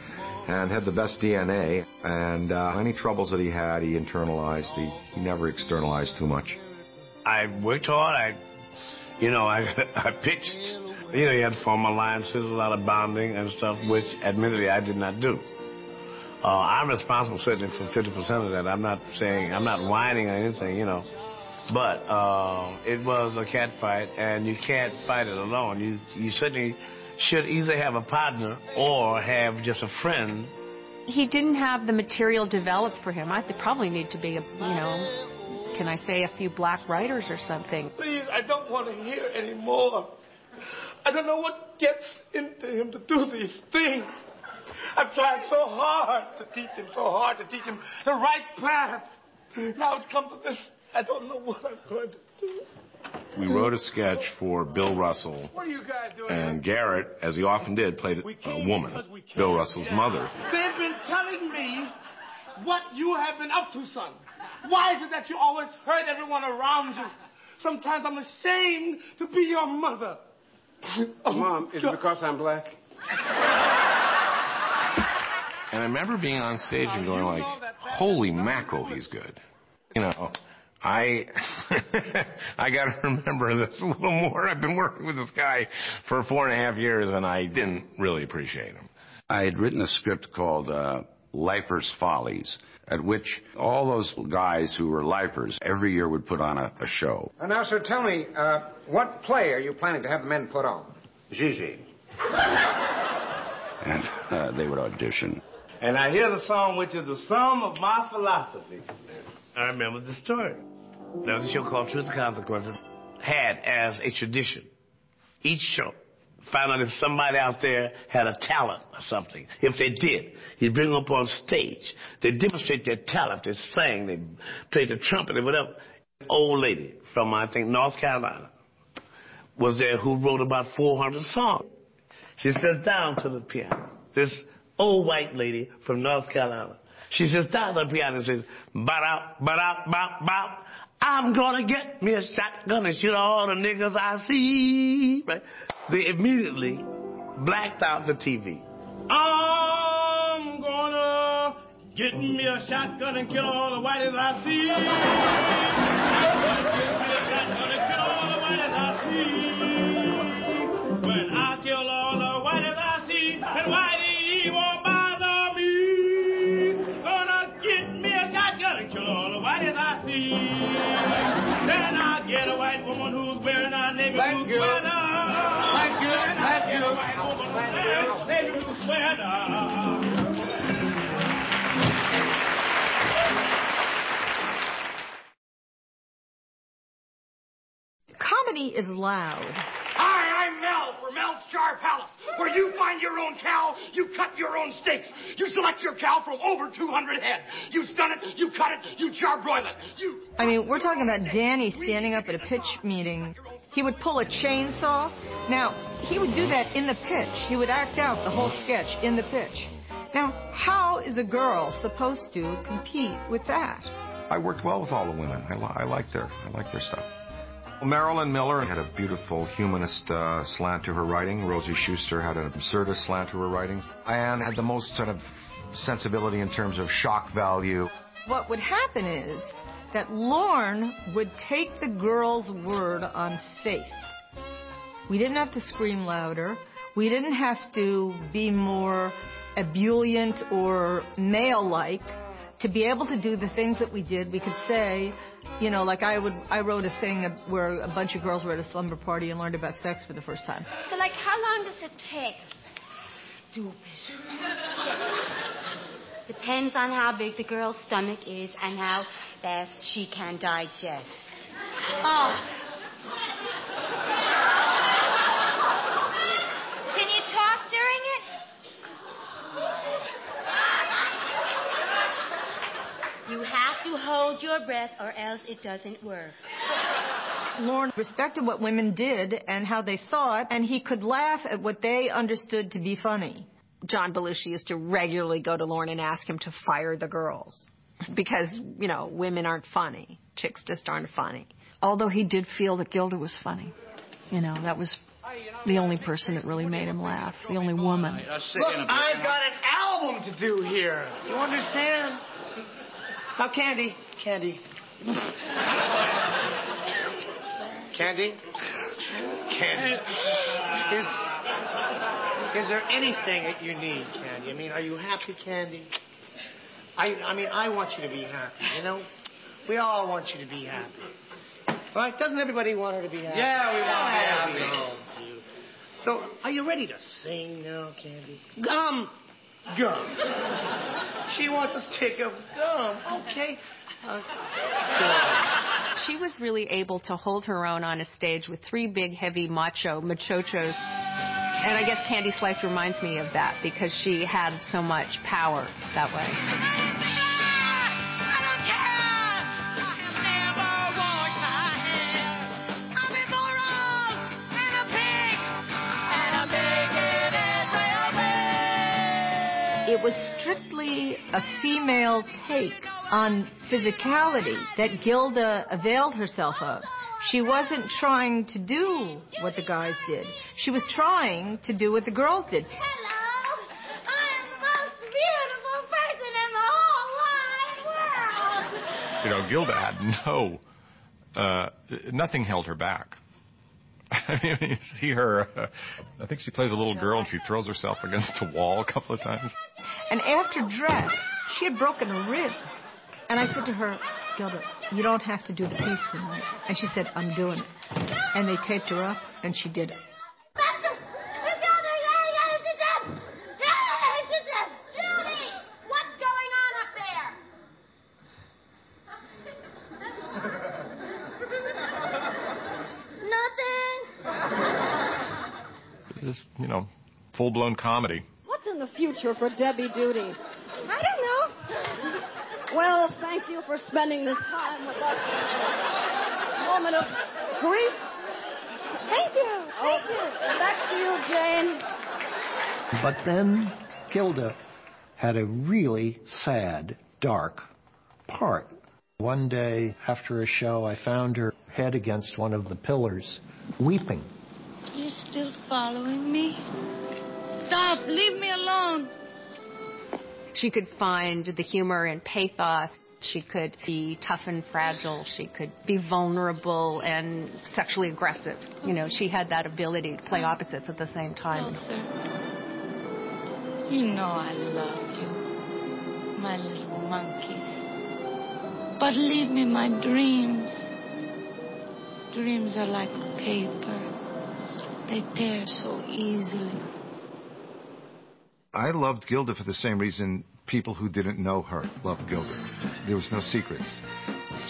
and had the best DNA. And uh, any troubles that he had, he internalized. He, he never externalized too much. I worked hard. I, you know, I, (laughs) I pitched. You know, you had to form alliances, a lot of bonding and stuff, which admittedly I did not do. Uh, I'm responsible certainly for 50% of that. I'm not saying, I'm not whining or anything, you know. But uh, it was a cat fight, and you can't fight it alone. You, you certainly should either have a partner or have just a friend. He didn't have the material developed for him. I th- probably need to be, a, you know, can I say a few black writers or something. Please, I don't want to hear anymore. I don't know what gets into him to do these things. I've tried so hard to teach him, so hard to teach him the right path. Now it's come to this. I don't know what I'm going to do. We wrote a sketch for Bill Russell, What are you guys doing? and Garrett, as he often did, played a woman, Bill Russell's mother. They've been telling me what you have been up to, son. Why is it that you always hurt everyone around you? Sometimes I'm ashamed to be your mother. Mom, is it because I'm black? (laughs) And I remember being on stage and going like, "Holy mackerel, he's good." You know, I (laughs) I got to remember this a little more. I've been working with this guy for four and a half years, and I didn't really appreciate him. I had written a script called uh, Lifers Follies, at which all those guys who were lifers every year would put on a, a show. Uh, now, sir, tell me, uh, what play are you planning to have the men put on? Gigi. (laughs) and uh, they would audition. And I hear the song, which is the sum of my philosophy. I remember the story. There was a show called Truth and Consequences, had as a tradition each show find out if somebody out there had a talent or something. If they did, he'd bring them up on stage. They demonstrate their talent. They sang, they played the trumpet, or whatever. Old lady from I think North Carolina was there who wrote about 400 songs. She sits down to the piano. This old white lady from North Carolina. She sits down to the piano and says, "Ba-da, ba-da, bop, bop. I'm gonna get me a shotgun and shoot all the niggas I see." Right? They immediately blacked out the TV. I'm gonna get me a shotgun and kill all the whiteys I see. I'm gonna get me a shotgun and kill all the whiteys I see. When I kill all Comedy is loud. Hi, I'm Mel for Mel's Char Palace, where you find your own cow, you cut your own steaks, you select your cow from over 200 head. You stun it, you cut it, you char broil it. You I mean, we're talking about Danny standing up at a pitch meeting. He would pull a chainsaw. Now, he would do that in the pitch. He would act out the whole sketch in the pitch. Now, how is a girl supposed to compete with that? I worked well with all the women. I, li- I liked their I liked their stuff. Marilyn Miller had a beautiful humanist uh, slant to her writing. Rosie Shuster had an absurdist slant to her writing. Anne had the most sort of sensibility in terms of shock value. What would happen is that Lorne would take the girl's word on faith. We didn't have to scream louder. We didn't have to be more ebullient or male-like to be able to do the things that we did. We could say, you know, like I would, I wrote a thing where a bunch of girls were at a slumber party and learned about sex for the first time. So, like, how long does it take? Stupid. (laughs) Depends on how big the girl's stomach is and how fast she can digest. Oh. Can you talk during it? You have to hold your breath or else it doesn't work. Lorne respected what women did and how they thought, and he could laugh at what they understood to be funny. John Belushi used to regularly go to Lorne and ask him to fire the girls because, you know, women aren't funny. chick's just aren't funny. Although he did feel that Gilda was funny. You know, that was the only person that really made him laugh, the only woman. Look, I've got an album to do here. You understand? Now, Candy, Candy. Candy? Candy. Is, is there anything that you need, Candy? I mean, are you happy, Candy? I, I mean, I want you to be happy, you know? We all want you to be happy. Right? Doesn't everybody want her to be happy? Yeah, we want her to be oh, happy. all do. So, are you ready to sing now, Candy? Gum! Gum. she wants a stick of gum. Okay. Uh, (laughs) She was really able to hold her own on a stage with three big, heavy macho machochos. And I guess Candy Slice reminds me of that because she had so much power that way. It was strictly a female take on physicality that Gilda availed herself of. She wasn't trying to do what the guys did. She was trying to do what the girls did. Hello. You know, Gilda had no, uh, nothing held her back. (laughs) I mean, you see her, uh, I think she plays a little girl and she throws herself against a wall a couple of times. And after dress, she had broken a rib. And I said to her, Gilda, you don't have to do the piece tonight. And she said, I'm doing it. And they taped her up, and she did it. What's going on up there? Nothing. This, you know, full blown comedy. What's in the future for Debbie Duty? I don't know. Well, thank you for spending this time with us. Moment of grief. Thank you. Oh, thank you. Back to you, Jane. But then Gilda had a really sad, dark part. One day after a show, I found her head against one of the pillars, weeping. You're still following me? Stop. Leave me alone. She could find the humor and pathos. She could be tough and fragile. She could be vulnerable and sexually aggressive. You know, she had that ability to play opposites at the same time. Closer. You know I love you, my little monkeys. But leave me my dreams. Dreams are like paper. They tear so easily. I loved Gilda for the same reason people who didn't know her loved Gilda. There was no secrets.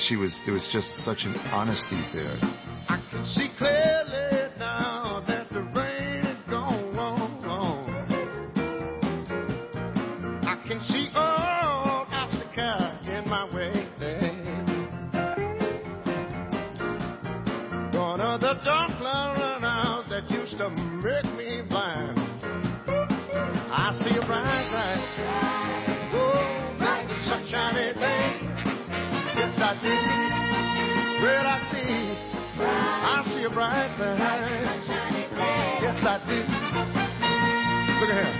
She was there was just such an honesty there. I can see clearly Yes, I. Well, I see. I see a bright light. Yes, I do. Look at here.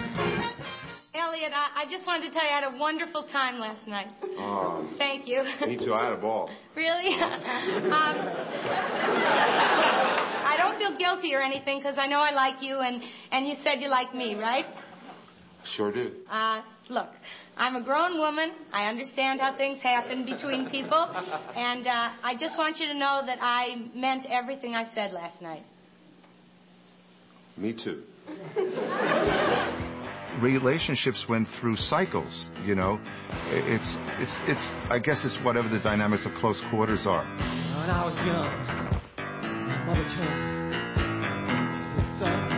Elliot, I, I just wanted to tell you I had a wonderful time last night. Oh, Thank you. me too. I had a ball. Really? um, I don't feel guilty or anything because I know I like you and, and you said you like me, right? Sure do. Uh, look, I'm a grown woman. I understand how things happen between people. (laughs) And uh, I just want you to know that I meant everything I said last night. Me too. (laughs) Relationships went through cycles, you know. It's it's it's I guess it's whatever the dynamics of close quarters are. When I was young, my mother told me, she said, son,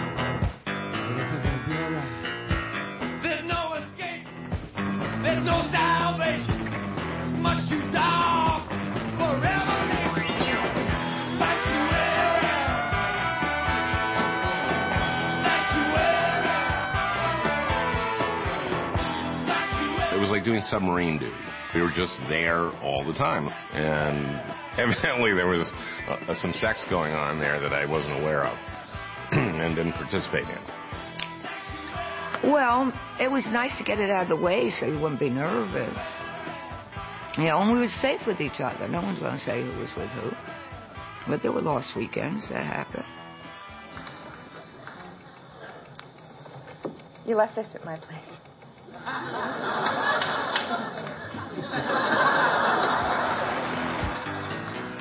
doing submarine duty. We were just there all the time. And (laughs) evidently there was uh, some sex going on there that I wasn't aware of (clears throat) and didn't participate in. Well, it was nice to get it out of the way so you wouldn't be nervous. You know, and we were safe with each other. No one's going to say who was with who. But there were lost weekends that happened. You left this at my place.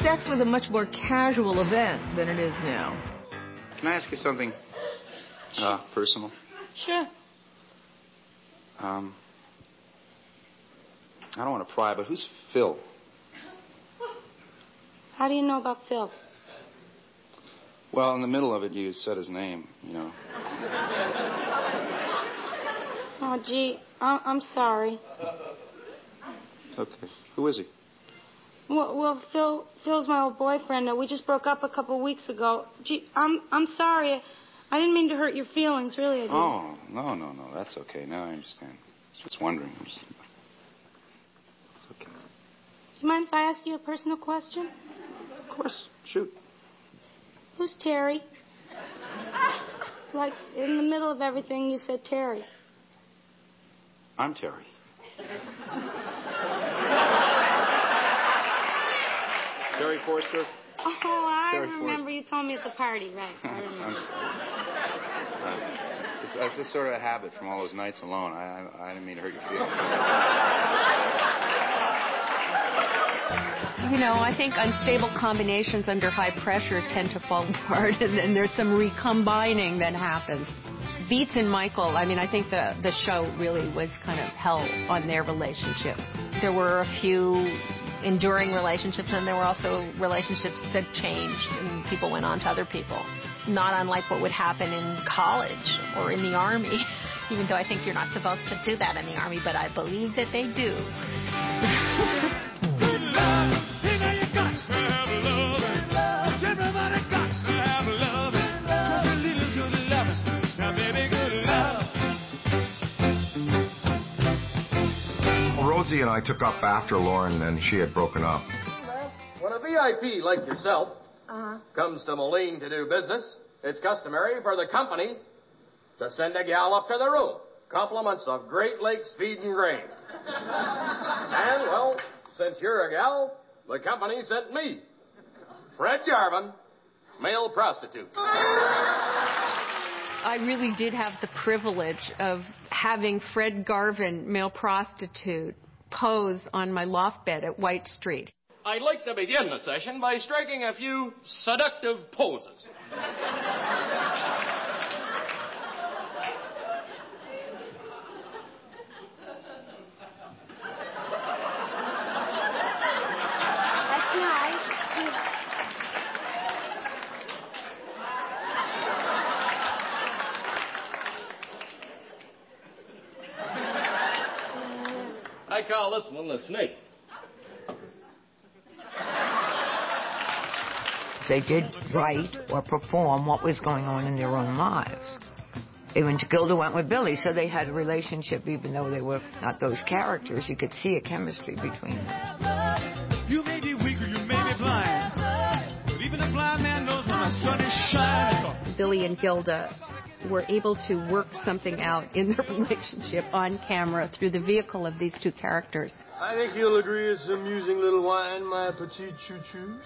Sex was a much more casual event than it is now. Can I ask you something uh, personal? Sure. Um, I don't want to pry, but who's Phil? How do you know about Phil? Well, in the middle of it, you said his name, you know. Oh, gee, I- I'm sorry. Okay. Who is he? Well, well, Phil, Phil's my old boyfriend. Uh, We just broke up a couple weeks ago. Gee, I'm, I'm sorry. I didn't mean to hurt your feelings, really. I didn't. Oh, no, no, no. That's okay. Now I understand. I was just wondering. Do you mind if I ask you a personal question? Of course. Shoot. Who's Terry? (laughs) Like in the middle of everything, you said Terry. I'm Terry. Terry Forster. Oh, I Terry remember you told me at the party, right? I remember. I'm sorry. Uh, it's, it's just sort of a habit from all those nights alone. I, I, I didn't mean to hurt your feelings. You know, I think unstable combinations under high pressure tend to fall (laughs) apart, and then there's some recombining that happens. Beatts and Michael, I mean, I think the, the show really was kind of hell on their relationship. There were a few enduring relationships, and there were also relationships that changed, and people went on to other people. Not unlike what would happen in college or in the army, (laughs) even though I think you're not supposed to do that in the army, but I believe that they do. (laughs) Rosie and I took up after Lorne and she had broken up. When a VIP like yourself Uh-huh. comes to Moline to do business, it's customary for the company to send a gal up to the room. Compliments of Great Lakes Feed and Grain. and, well, since you're a gal, the company sent me. Fred Garvin, male prostitute. I really did have the privilege of having Fred Garvin, male prostitute, pose on my loft bed at White Street. I'd like to begin the session by striking a few seductive poses. That's nice. I call this one the snake. They did write or perform what was going on in their own lives. Even Gilda went with Billy, so they had a relationship, even though they were not those characters. You could see a chemistry between them. You may be weak or you may be blind, but even a blind man knows when the sun is shining. Billy and Gilda were able to work something out in their (laughs) relationship on camera through the vehicle of these two characters. I think you'll agree it's amusing little wine, my petite choo-choo.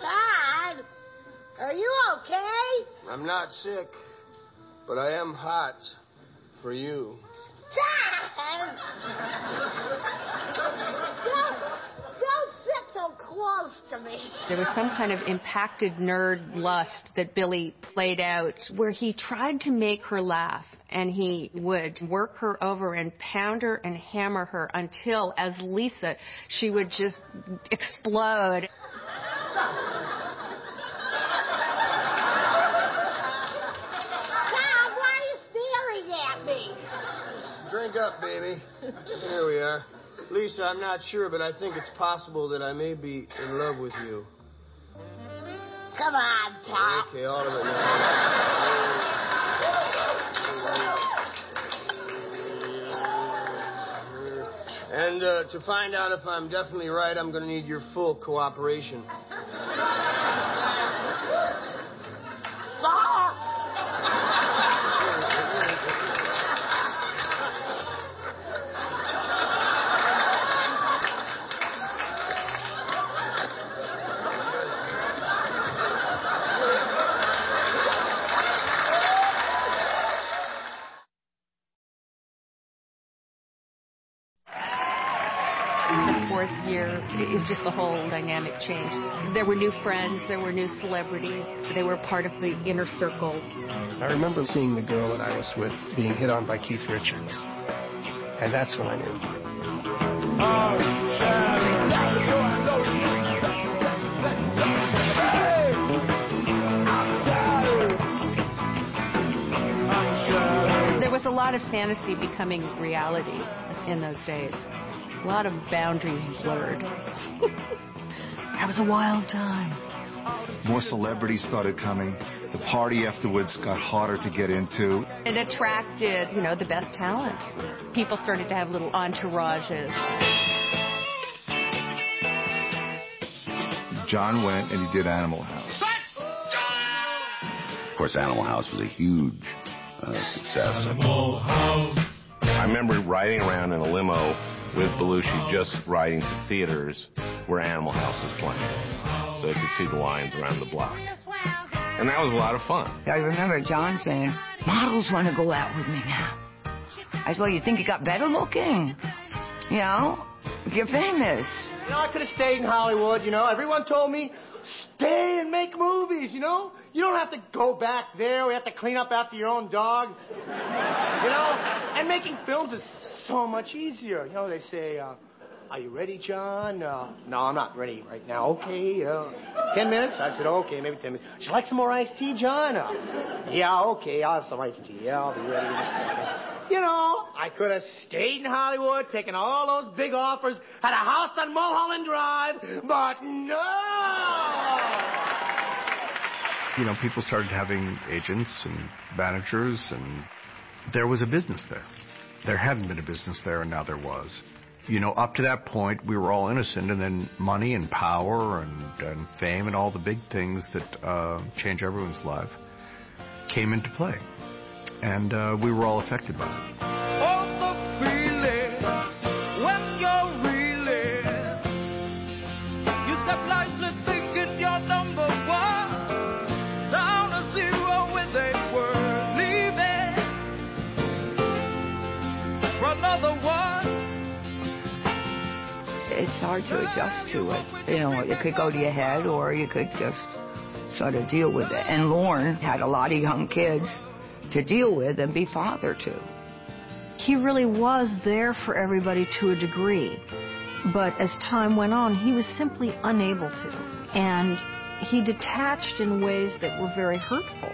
Todd, are you okay? I'm not sick, but I am hot for you. Todd! (laughs) don't, don't sit so close to me. There was some kind of impacted nerd lust that Billy played out where he tried to make her laugh and he would work her over and pound her and hammer her until, as Lisa, she would just explode. Todd, why are you staring at me? Drink up, baby. Here we are. Lisa, I'm not sure, but I think it's possible that I may be in love with you. Come on, Todd. Okay, all of it now. uh, to find out if I'm definitely right, I'm going to need your full cooperation. Year is just the whole dynamic changed. There were new friends, there were new celebrities, they were part of the inner circle. Um, I remember seeing the girl that I was with being hit on by Keith Richards. And that's when I knew. There was a lot of fantasy becoming reality in those days. A lot of boundaries blurred. (laughs) That was a wild time. More celebrities started coming. The party afterwards got harder to get into. It attracted, you know, the best talent. People started to have little entourages. John went and he did Animal House. Of course, Animal House was a huge uh, success. I remember riding around in a limo with Belushi just riding to theaters where Animal House was playing. So I could see the lines around the block. And that was a lot of fun. I remember John saying, models want to go out with me now. I said, well, you think you got better looking? You know, you're famous. You know, I could have stayed in Hollywood, you know. Everyone told me, stay and make movies, you know. You don't have to go back there. We have to clean up after your own dog. You know? And making films is so much easier. You know, they say, uh, are you ready, John? Uh, no, I'm not ready right now. Okay, uh, ten minutes? I said, okay, maybe ten minutes. Would you like some more iced tea, John? Uh, yeah, okay, I'll have some iced tea. Yeah, I'll be ready in a second. You know, I could have stayed in Hollywood, taken all those big offers, had a house on Mulholland Drive, but no! You know, people started having agents and managers, and there was a business there. There hadn't been a business there, and now there was. You know, up to that point, we were all innocent, and then money and power and, and fame and all the big things that uh, change everyone's life came into play. And uh, we were all affected by it. Hard to adjust to it. You know, it could go to your head or you could just sort of deal with it. And Lorne had a lot of young kids to deal with and be father to. He really was there for everybody to a degree. But as time went on, he was simply unable to. And he detached in ways that were very hurtful.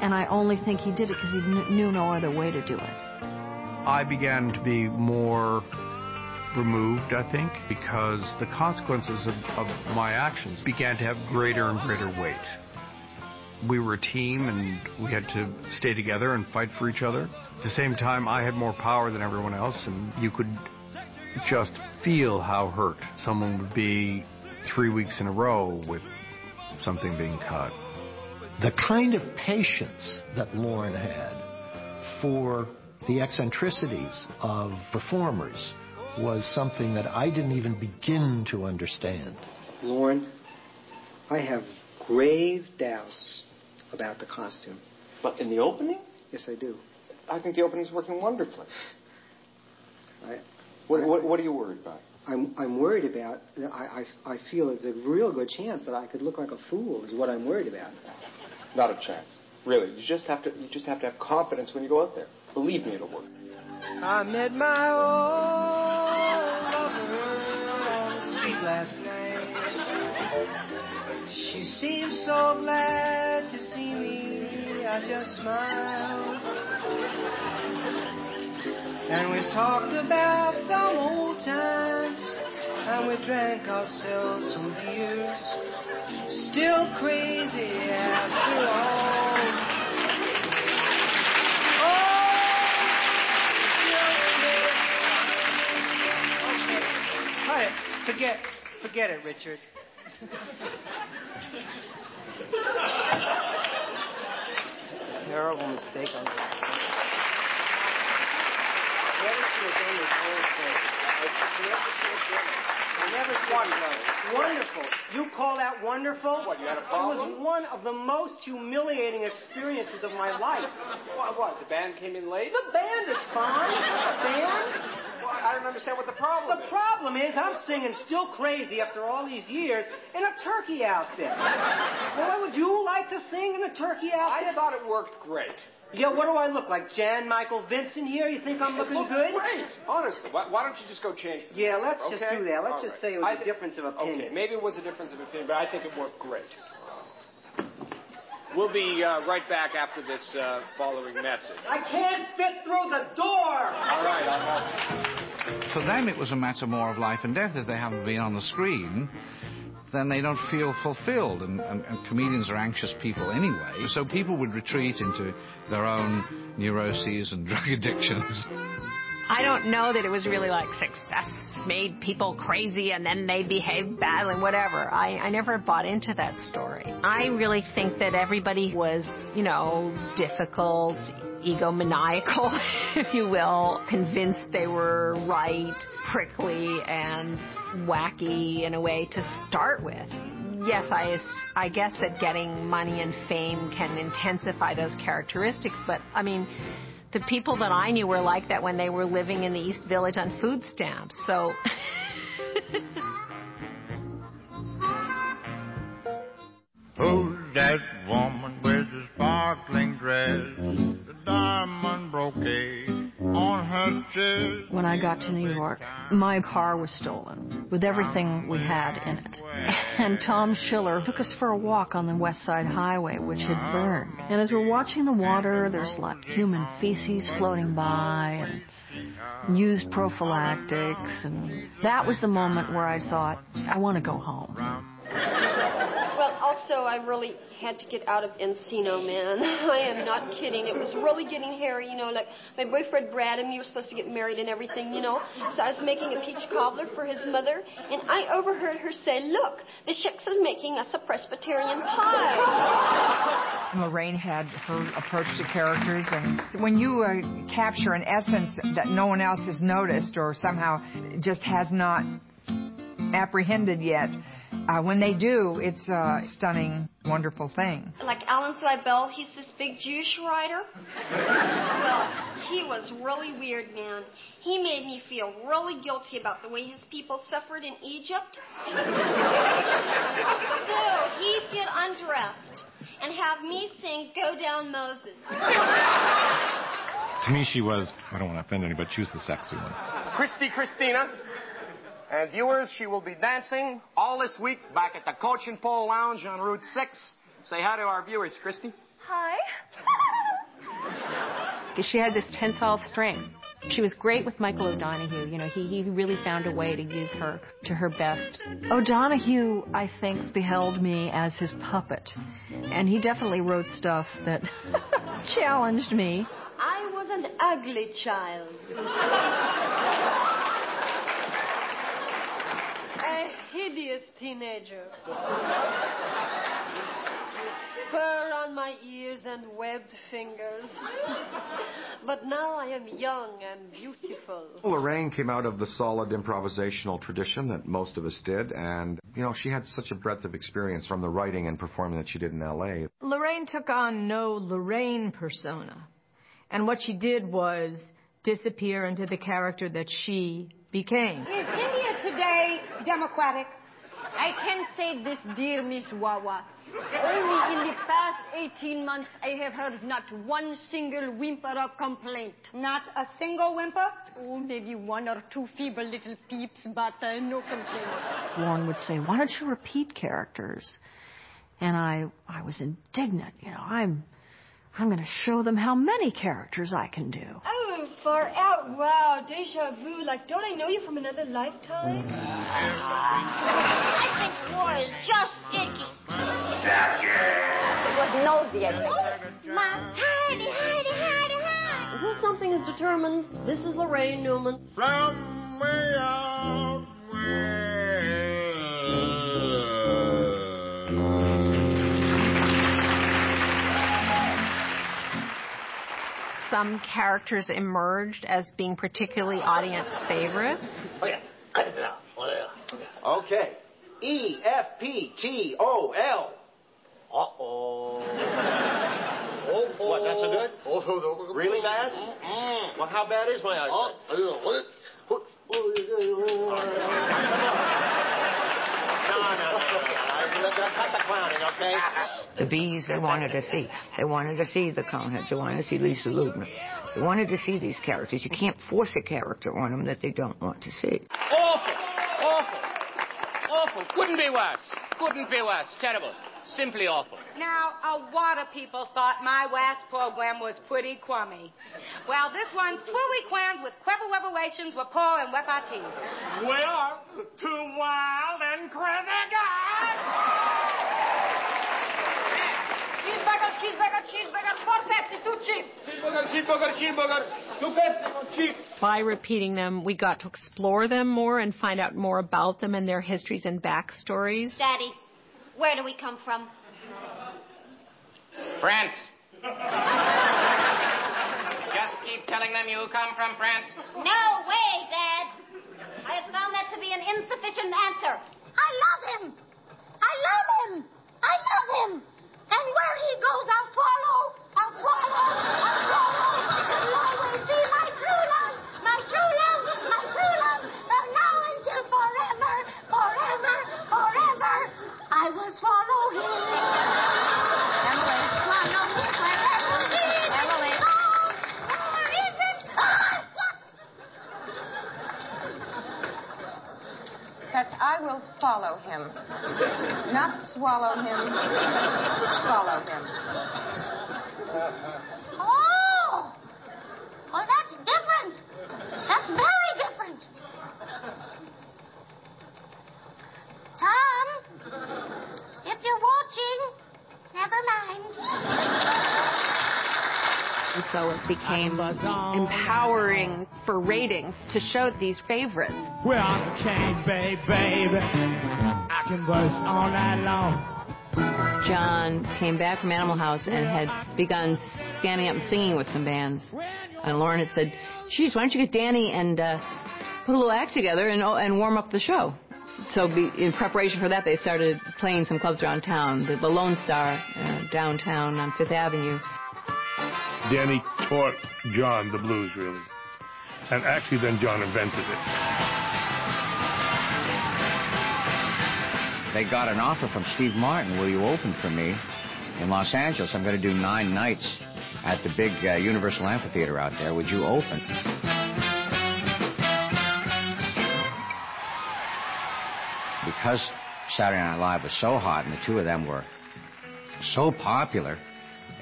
And I only think he did it because he kn- knew no other way to do it. I began to be more removed, I think, because the consequences of, of my actions began to have greater and greater weight. We were a team and we had to stay together and fight for each other. At the same time, I had more power than everyone else, and you could just feel how hurt someone would be three weeks in a row with something being cut. The kind of patience that Lorne had for the eccentricities of performers was something that I didn't even begin to understand. Lorne, I have grave doubts about the costume. But in the opening? Yes, I do. I think the opening's working wonderfully. I, What, what, what are you worried about? I'm, I'm worried about. I, I, I feel there's a real good chance that I could look like a fool. Is what I'm worried about. Not a chance. Really, you just have to you just have to have confidence when you go out there. Believe me, it'll work. I met my old lover on the street last night. She seemed so glad to see me. I just smiled. And we talked about some old times. And we drank ourselves some beers. Still crazy after all. Forget forget it, Richard. Terrible mistake on that. Never should have done this whole thing. I never should have done it. Wonderful. You call that wonderful? What, you had a problem? It was one of the most humiliating experiences of my life. What, what? The band came in late? The band is fine. The band. I don't understand what the problem The is. problem is I'm singing Still Crazy after all these years in a turkey outfit. Boy, would you like to sing in a turkey outfit? I thought it worked great. Yeah, what do I look like? Jan Michael Vincent here? You think I'm looking good? great. Honestly, why, why don't you just go change the Yeah, let's just do that. Let's All just right. say it was I a difference of opinion. Okay, maybe it was a difference of opinion, but I think it worked great. We'll be uh, right back after this uh, following message. I can't fit through the door. All right, I'll help you. For them, it was a matter more of life and death. If they haven't been on the screen, then they don't feel fulfilled. And, and, and comedians are anxious people anyway. So people would retreat into their own neuroses and drug (laughs) addictions. I don't know that it was really like success made people crazy and then they behaved badly, whatever. I, I never bought into that story. I really think that everybody was, you know, difficult, egomaniacal, (laughs) if you will, convinced they were right, prickly, and wacky in a way to start with. Yes, I, I guess that getting money and fame can intensify those characteristics, but I mean, the people that I knew were like that when they were living in the East Village on food stamps. So (laughs) Who's that woman with the sparkling dress, diamond brocade on her? When I got to New York, my car was stolen with everything we had in it. (laughs) And Tom Schiller took us for a walk on the West Side Highway, which had burned. And as we're watching the water, there's like human feces floating by and used prophylactics. And that was the moment where I thought, I want to go home. Well, also, I really had to get out of Encino, man. (laughs) I am not kidding. It was really getting hairy, you know, like my boyfriend Brad and me were supposed to get married and everything, you know. So I was making a peach cobbler for his mother, and I overheard her say, Look, the Shicks is making us a Presbyterian pie. (laughs) Laraine had her approach to characters, and when you uh, capture an essence that no one else has noticed or somehow just has not apprehended yet, uh, when they do, it's a stunning, wonderful thing. Like Alan Zweibel, he's this big Jewish writer. well, he was really weird, man. He made me feel really guilty about the way his people suffered in Egypt. so he'd get undressed and have me sing Go Down Moses. To me, she was, I don't want to offend anybody, she was the sexy one. Christy Christina. And viewers, she will be dancing all this week back at the Coach and Pole Lounge on Route 6. Say hi to our viewers, Christy. Hi. (laughs) she had this tensile strength. She was great with Michael O'Donoghue. You know, he, he really found a way to use her to her best. O'Donoghue, I think, beheld me as his puppet. And he definitely wrote stuff that (laughs) challenged me. I was an ugly child. (laughs) A hideous teenager. With fur on my ears and webbed fingers. But now I am young and beautiful. Laraine came out of the solid improvisational tradition that most of us did, and you know she had such a breadth of experience from the writing and performing that she did in L.A. Laraine took on no Laraine persona. And what she did was disappear into the character that she became. Democratic? I can say this, dear Miss Wawa. Only in the past 18 months I have heard not one single whimper of complaint. Not a single whimper? Oh, maybe one or two feeble little peeps, but uh, no complaints. Lorne would say, "Why don't you repeat characters?" And I, I was indignant. You know, I'm, I'm going to show them how many characters I can do. Oh, far out. Wow, deja vu. Like, don't I know you from another lifetime? I think war is just icky. It was nosy, I think. Oh, my Heidi, Heidi, Heidi, Heidi. Until something is determined, this is Laraine Newman. From way out west. Some characters emerged as being particularly audience favorites. Okay. E F P T O L. Uh oh. Oh What, that's so good? Really bad? Well, how bad is my eyesight? No. The? The bees they wanted to see. They wanted to see the Coneheads. They wanted to see Lisa Loopner. They wanted to see these characters. You can't force a character on them that they don't want to see. Awful, awful, awful. Couldn't be worse. Couldn't be worse. Terrible. Simply awful. Now, a lot of people thought my last program was pretty crummy. Well, this one's truly crammed with clever revelations, rapport, and repartee. We are two wild and crazy guys. Cheeseburger, cheeseburger, cheeseburger, four Pepsi, two chips. Cheeseburger, cheeseburger, cheeseburger. Two Pepsi, one chip. By repeating them, we got to explore them more and find out more about them and their histories and backstories. Daddy, where do we come from? France. Just keep telling them you come from France. No way, Dad. I have found that to be an insufficient answer. I love him. I love him. I love him. And where he goes, I'll swallow. I'll swallow. I'll swallow. I will follow him. Not swallow him. Follow him. Oh! Oh, that's different. That's very different. Tom, if you're watching, never mind. And so it became empowering for ratings to show these favorites. Well, I'm a king, babe, baby. I can buzz all night long. John came back from Animal House and had begun standing up and singing with some bands. And Lorne had said, geez, why don't you get Danny and uh, put a little act together and, and warm up the show? So be, in preparation for that, they started playing some clubs around town. The, the Lone Star uh, downtown on Fifth Avenue. Danny taught John the blues, really. And actually, then John invented it. They got an offer from Steve Martin, will you open for me in Los Angeles? I'm going to do nine nights at the big uh, Universal Amphitheater out there. Would you open? Because Saturday Night Live was so hot and the two of them were so popular,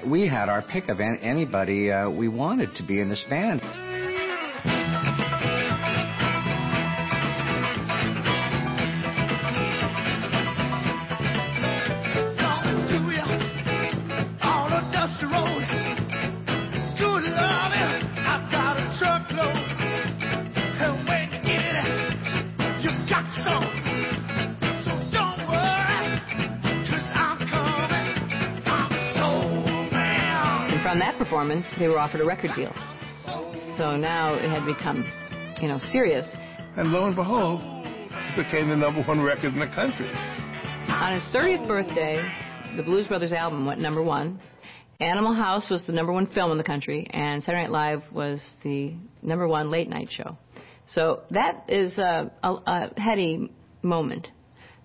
we had our pick of anybody uh, we wanted to be in this band. From they were offered a record deal. So now it had become, you know, serious. And lo and behold, it became the number one record in the country. On his 30th birthday, the Blues Brothers album went number one. Animal House was the number one film in the country, and Saturday Night Live was the number one late night show. So that is a, a, a heady moment,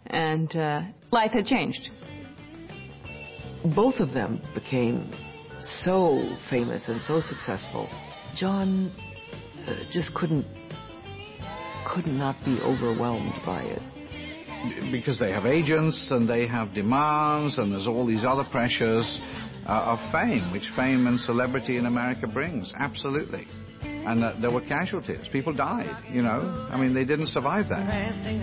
and uh, life had changed. both of them became so famous and so successful. John uh, just couldn't could not be overwhelmed by it. because they have agents and they have demands and there's all these other pressures uh, of fame, which fame and celebrity in America brings. Absolutely. And uh, there were casualties. People died, you know. I mean, they didn't survive that. Dancing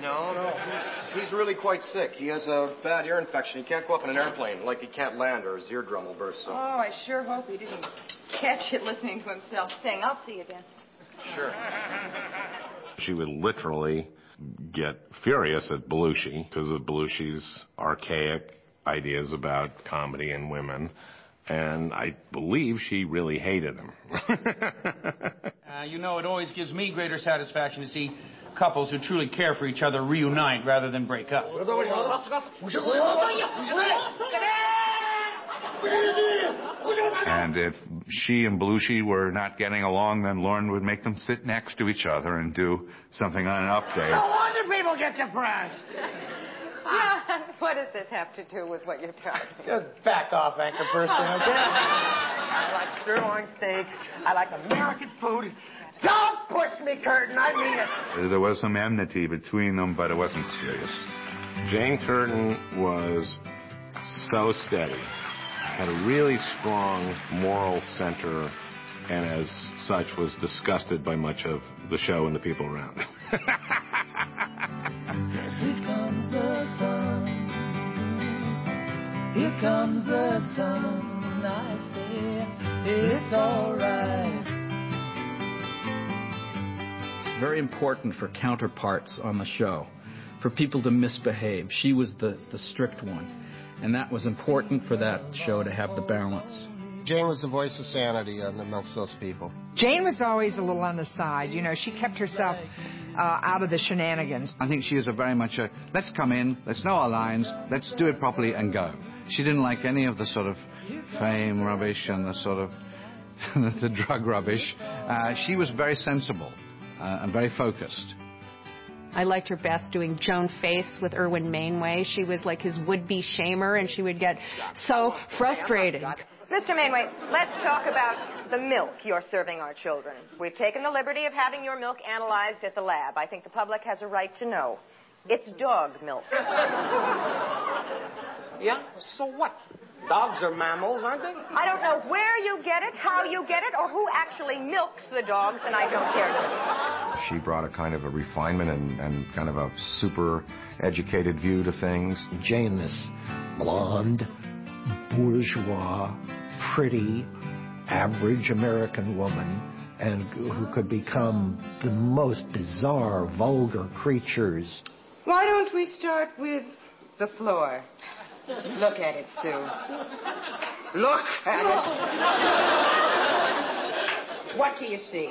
have to serve somebody. Serve somebody. infection? No, no. He's, he's really quite sick. He has a bad ear infection. He can't go up in an airplane, like he can't land, or his eardrum will burst. So. Oh, I sure hope he didn't catch it listening to himself sing. I'll see you, Dan. Sure. (laughs) She would literally get furious at Belushi because of Belushi's archaic ideas about comedy and women. And I believe she really hated him. (laughs) Uh, you know, it always gives me greater satisfaction to see couples who truly care for each other reunite rather than break up. And if she and Belushi were not getting along, then Lorne would make them sit next to each other and do something on an update. No wonder people get depressed. John, what does this have to do with what you're talking about? Just back off, anchor person, okay? (laughs) I like sirloin steak. I like American food. Don't push me, Curtin. I mean it. There was some enmity between them, but it wasn't serious. Jane Curtin was so steady, had a really strong moral center, and as such was disgusted by much of the show and the people around. Here comes the sun. Here comes the sun. I say it's alright. Very important for counterparts on the show, for people to misbehave. She was the, the strict one. And that was important for that show to have the balance. Jane was the voice of sanity on the amongst those people. Jane was always a little on the side. You know, she kept herself uh, out of the shenanigans. I think she is a very much a let's come in, let's know our lines, let's do it properly and go. She didn't like any of the sort of fame rubbish and the sort of (laughs) the drug rubbish. Uh, she was very sensible Uh, and very focused. I liked her best doing Joan Face with Irwin Mainway. She was like his would-be shamer, and she would get so frustrated. Mr. Mainway, let's talk about the milk you're serving our children. We've taken the liberty of having your milk analyzed at the lab. I think the public has a right to know. It's dog milk. (laughs) Yeah? So what? Dogs are mammals, aren't they? I don't know where you get it, how you get it, or who actually milks the dogs, and I don't care to. She brought a kind of a refinement and, and kind of a super educated view to things. Jane, this blonde, bourgeois, pretty, average American woman, and who could become the most bizarre, vulgar creatures. Why don't we start with the floor? Look at it, Sue. Look at it. What do you see?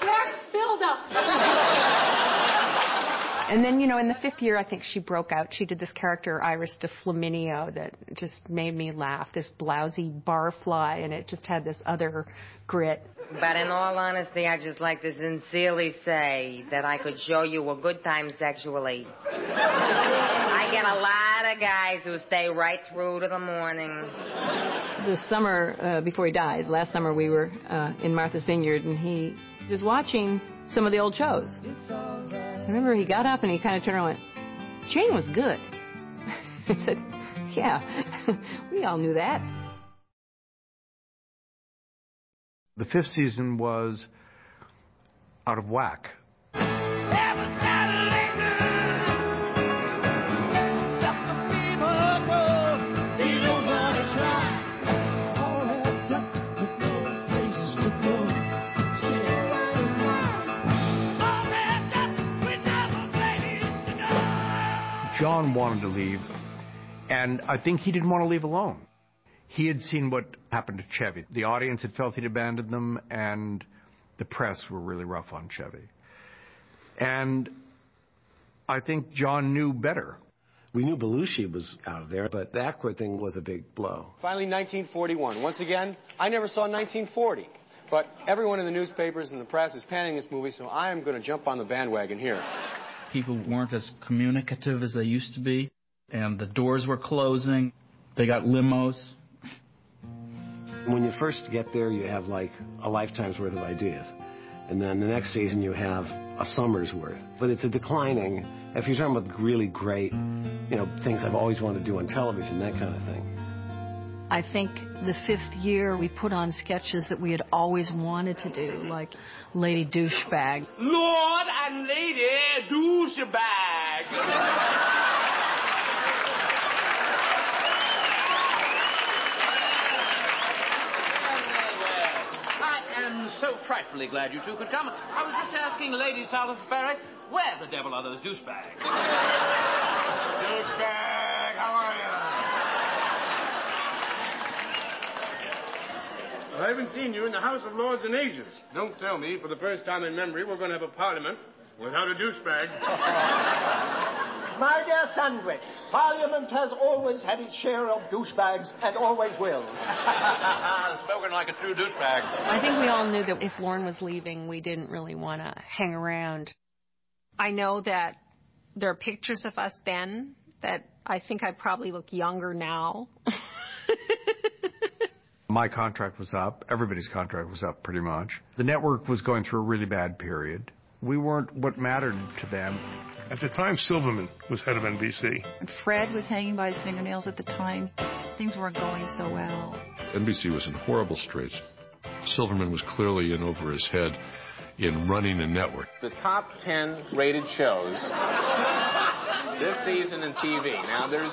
Black buildup. And then, you know, in the fifth year, I think she broke out. She did this character, Iris de Flaminio, that just made me laugh. This blousy barfly, and it just had this other grit. But in all honesty, I'd just like to sincerely say that I could show you a good time sexually. I get a lot of guys who stay right through to the morning. The summer uh, before he died, last summer, we were uh, in Martha's Vineyard, and he was watching some of the old shows. I remember he got up and he kind of turned around and went, Jane was good. (laughs) I said, Yeah, (laughs) we all knew that. The fifth season was out of whack. John wanted to leave, and I think he didn't want to leave alone. He had seen what happened to Chevy. The audience had felt he'd abandoned them, and the press were really rough on Chevy. And I think John knew better. We knew Belushi was out of there, but the Aykroyd thing was a big blow. Finally, 1941. Once again, I never saw 1940. But everyone in the newspapers and the press is panning this movie, so I am going to jump on the bandwagon here. People weren't as communicative as they used to be, and the doors were closing. They got limos. When you first get there, you have like a lifetime's worth of ideas. And then the next season, you have a summer's worth. But it's a declining, if you're talking about really great, you know, things I've always wanted to do on television, that kind of thing. I think the fifth year we put on sketches that we had always wanted to do, like Lady Douchebag. Lord and Lady Douchebag. I am so frightfully glad you two could come. I was just asking Lady Salisbury, where the devil are those douchebags? Douchebag, how are you? I haven't seen you in the House of Lords and ages. Don't tell me, for the first time in memory, we're going to have a parliament without a douchebag. (laughs) My dear Sandwich, Parliament has always had its share of douchebags and always will. (laughs) Spoken like a true douchebag. I think we all knew that if Lorne was leaving, we didn't really want to hang around. I know that there are pictures of us then that I think I probably look younger now. (laughs) My contract was up. Everybody's contract was up pretty much. The network was going through a really bad period. We weren't what mattered to them. At the time, Silverman was head of NBC. Fred was hanging by his fingernails at the time. Things weren't going so well. NBC was in horrible straits. Silverman was clearly in over his head in running a network. The top 10 rated shows this season in TV. Now, there's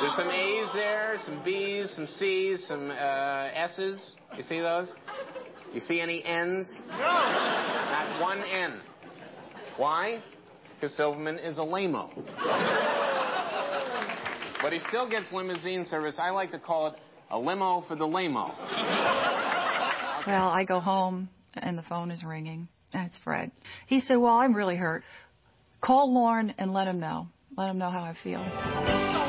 there's some A's there, some B's, some C's, some uh, S's. You see those? You see any N's? No. Not one N. Why? Because Silverman is a lame-o. but he still gets limousine service. I like to call it a limo for the lame-o. (laughs) Well, I go home and the phone is ringing. And it's Fred. He said, Well, I'm really hurt. Call Lorne and let him know. Let him know how I feel.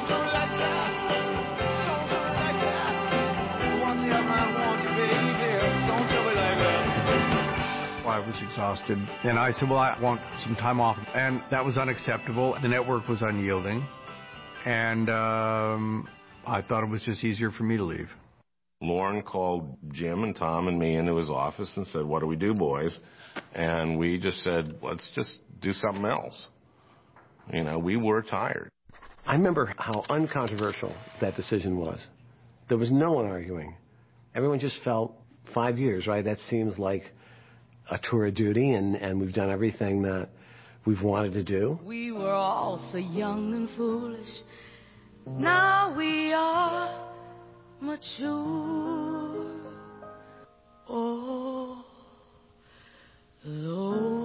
Was exhausted. And I said, Well, I want some time off. And that was unacceptable. The network was unyielding. And um, I thought it was just easier for me to leave. Lorne called Jim and Tom and me into his office and said, What do we do, boys? And we just said, Let's just do something else. You know, we were tired. I remember how uncontroversial that decision was. There was no one arguing. Everyone just felt five years, right? That seems like a tour of duty, and, and we've done everything that we've wanted to do. We were all so young and foolish. Now we are mature. Oh, those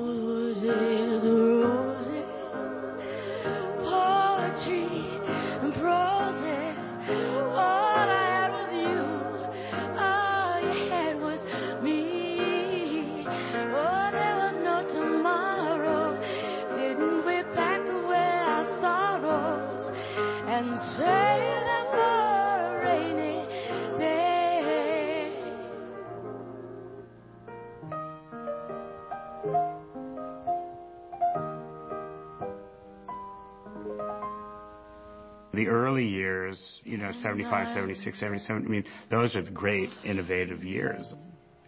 The early years, you know, 75, 76, 77, I mean, those are the great innovative years.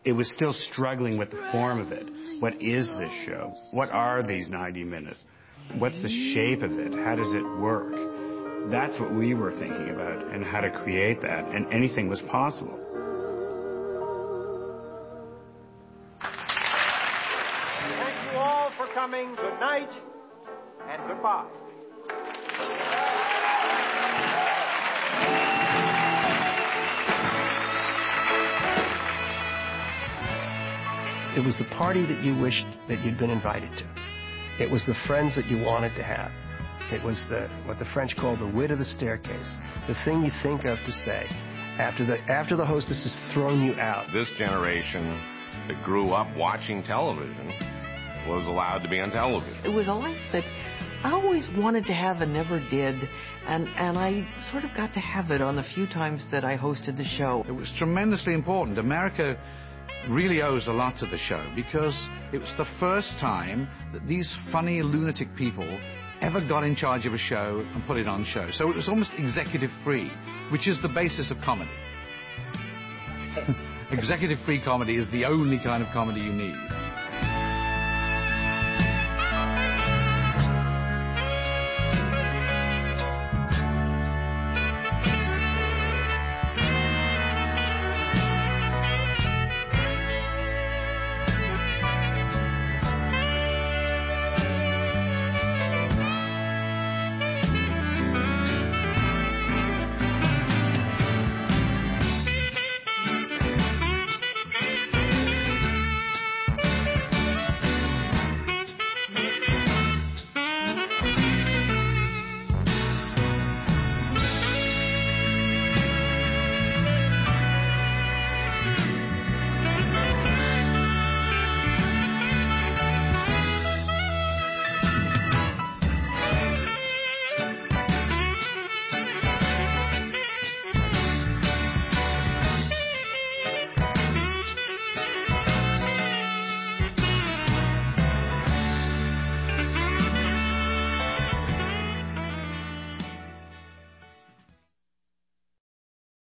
It was still struggling with the form of it. What is this show? What are these 90 minutes? What's the shape of it? How does it work? That's what we were thinking about and how to create that, and anything was possible. Party that you wished that you'd been invited to. It was the friends that you wanted to have. It was the what the French call the wit of the staircase, the thing you think of to say after the after the hostess has thrown you out. This generation that grew up watching television was allowed to be on television. It was a life that I always wanted to have and never did, and and I sort of got to have it on the few times that I hosted the show. It was tremendously important. America really owes a lot to the show because it was the first time that these funny lunatic people ever got in charge of a show and put it on show. So it was almost executive free, which is the basis of comedy. (laughs) executive free comedy is the only kind of comedy you need.